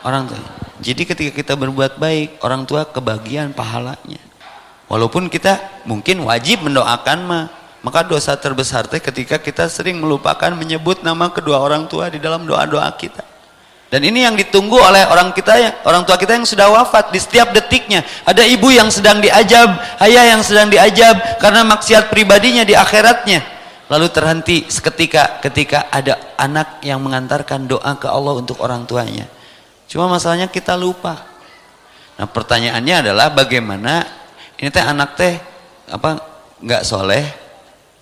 Orang tuh. Jadi ketika kita berbuat baik, orang tua kebagian pahalanya. Walaupun kita mungkin wajib mendoakan mah, Maka dosa terbesar teh ketika kita sering melupakan menyebut nama kedua orang tua di dalam doa-doa kita. Dan ini yang ditunggu oleh orang kita orang tua kita yang sudah wafat di setiap detiknya. Ada ibu yang sedang diajab, ayah yang sedang diajab karena maksiat pribadinya di akhiratnya. Lalu terhenti seketika ketika ada anak yang mengantarkan doa ke Allah untuk orang tuanya. Cuma masalahnya kita lupa. Nah pertanyaannya adalah bagaimana ini teh anak teh apa nggak soleh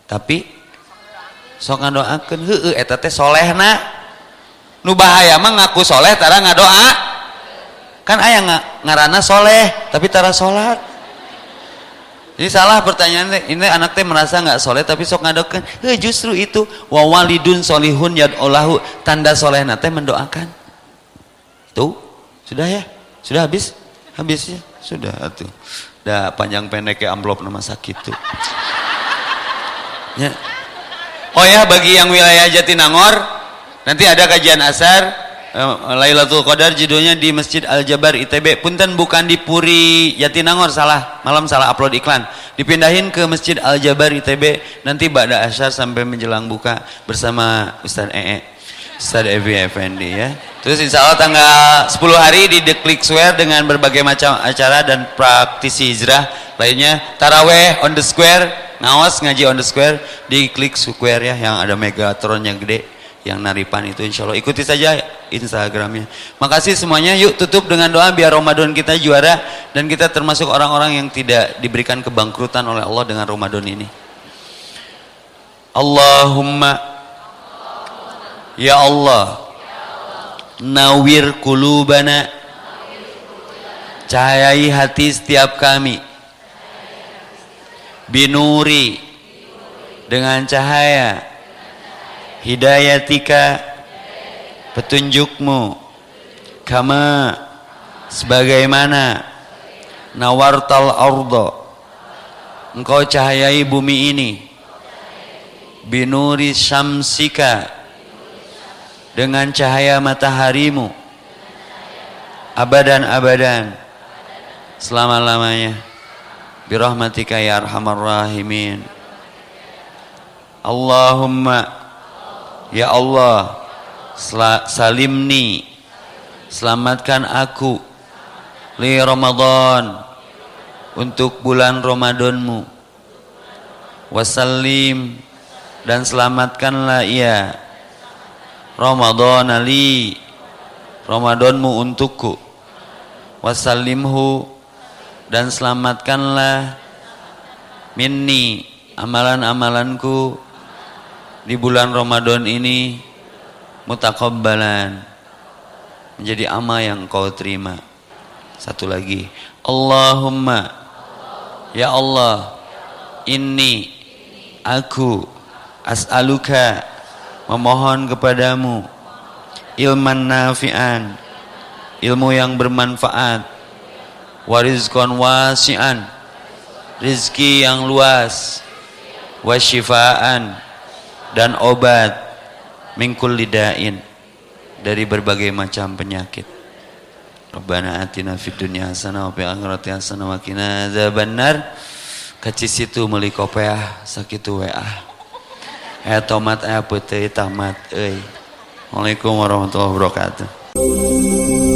tapi sok ngadoakeun heueuh eta teh solehna nu bahaya mah ngaku soleh tara ngadoa kan aya ngarana soleh tapi tara salat ini salah pertanyaan ini anak teh merasa nggak soleh tapi sok ngadokan. He, justru itu wawalidun solihun yad olahu tanda soleh nate mendoakan. Tuh sudah ya sudah habis habisnya sudah tuh. Dah panjang pendek ya amplop nama sakit tuh. ya. Oh ya bagi yang wilayah Jatinangor nanti ada kajian asar Eh, Lailatul Qadar judulnya di Masjid Al Jabar ITB. Punten bukan di Puri Jatinangor salah. Malam salah upload iklan. Dipindahin ke Masjid Al Jabar ITB nanti Ba'da Asyar sampai menjelang buka bersama Ustaz EE. Ustaz Evi Effendi ya. Terus insya Allah tanggal 10 hari di The Click Square dengan berbagai macam acara dan praktisi hijrah lainnya. Taraweh on the square, ngawas ngaji on the square di Click Square ya yang ada Megatron yang gede yang naripan itu insya Allah ikuti saja Instagramnya makasih semuanya yuk tutup dengan doa biar Ramadan kita juara dan kita termasuk orang-orang yang tidak diberikan kebangkrutan oleh Allah dengan Ramadan ini Allahumma Ya Allah Nawir kulubana Cahayai hati setiap kami. Binuri Dengan cahaya. Hidayatika petunjukmu. Kama sebagaimana nawartal ardo engkau cahayai bumi ini. Binuri syamsika dengan cahaya mataharimu. Abadan-abadan. Selama-lamanya. Birahmatika ya arhamar rahimin. Allahumma. Ya Allah. Salimni. Selamatkan aku. Li Ramadan. Untuk bulan Ramadanmu. Wasallim. Dan selamatkanlah ia Ramadan ali. Ramadanmu untukku. Wasallimhu dan selamatkanlah minni amalan-amalanku di bulan Ramadan ini mutakabbalan menjadi amal yang kau terima. Satu lagi. Allahumma ya Allah ini aku as'aluka memohon kepadamu ilman nafi'an ilmu yang bermanfaat warizkon wasi'an rizki yang luas wasyifaan dan obat mingkul lidain dari berbagai macam penyakit. Rabbana atina fid dunya hasanah wa fil akhirati hasanah wa qina adzabannar. Kacis itu meuli kopeah sakitu WA. Etomat tomat eh putih tamat eh. Assalamualaikum warahmatullahi wabarakatuh.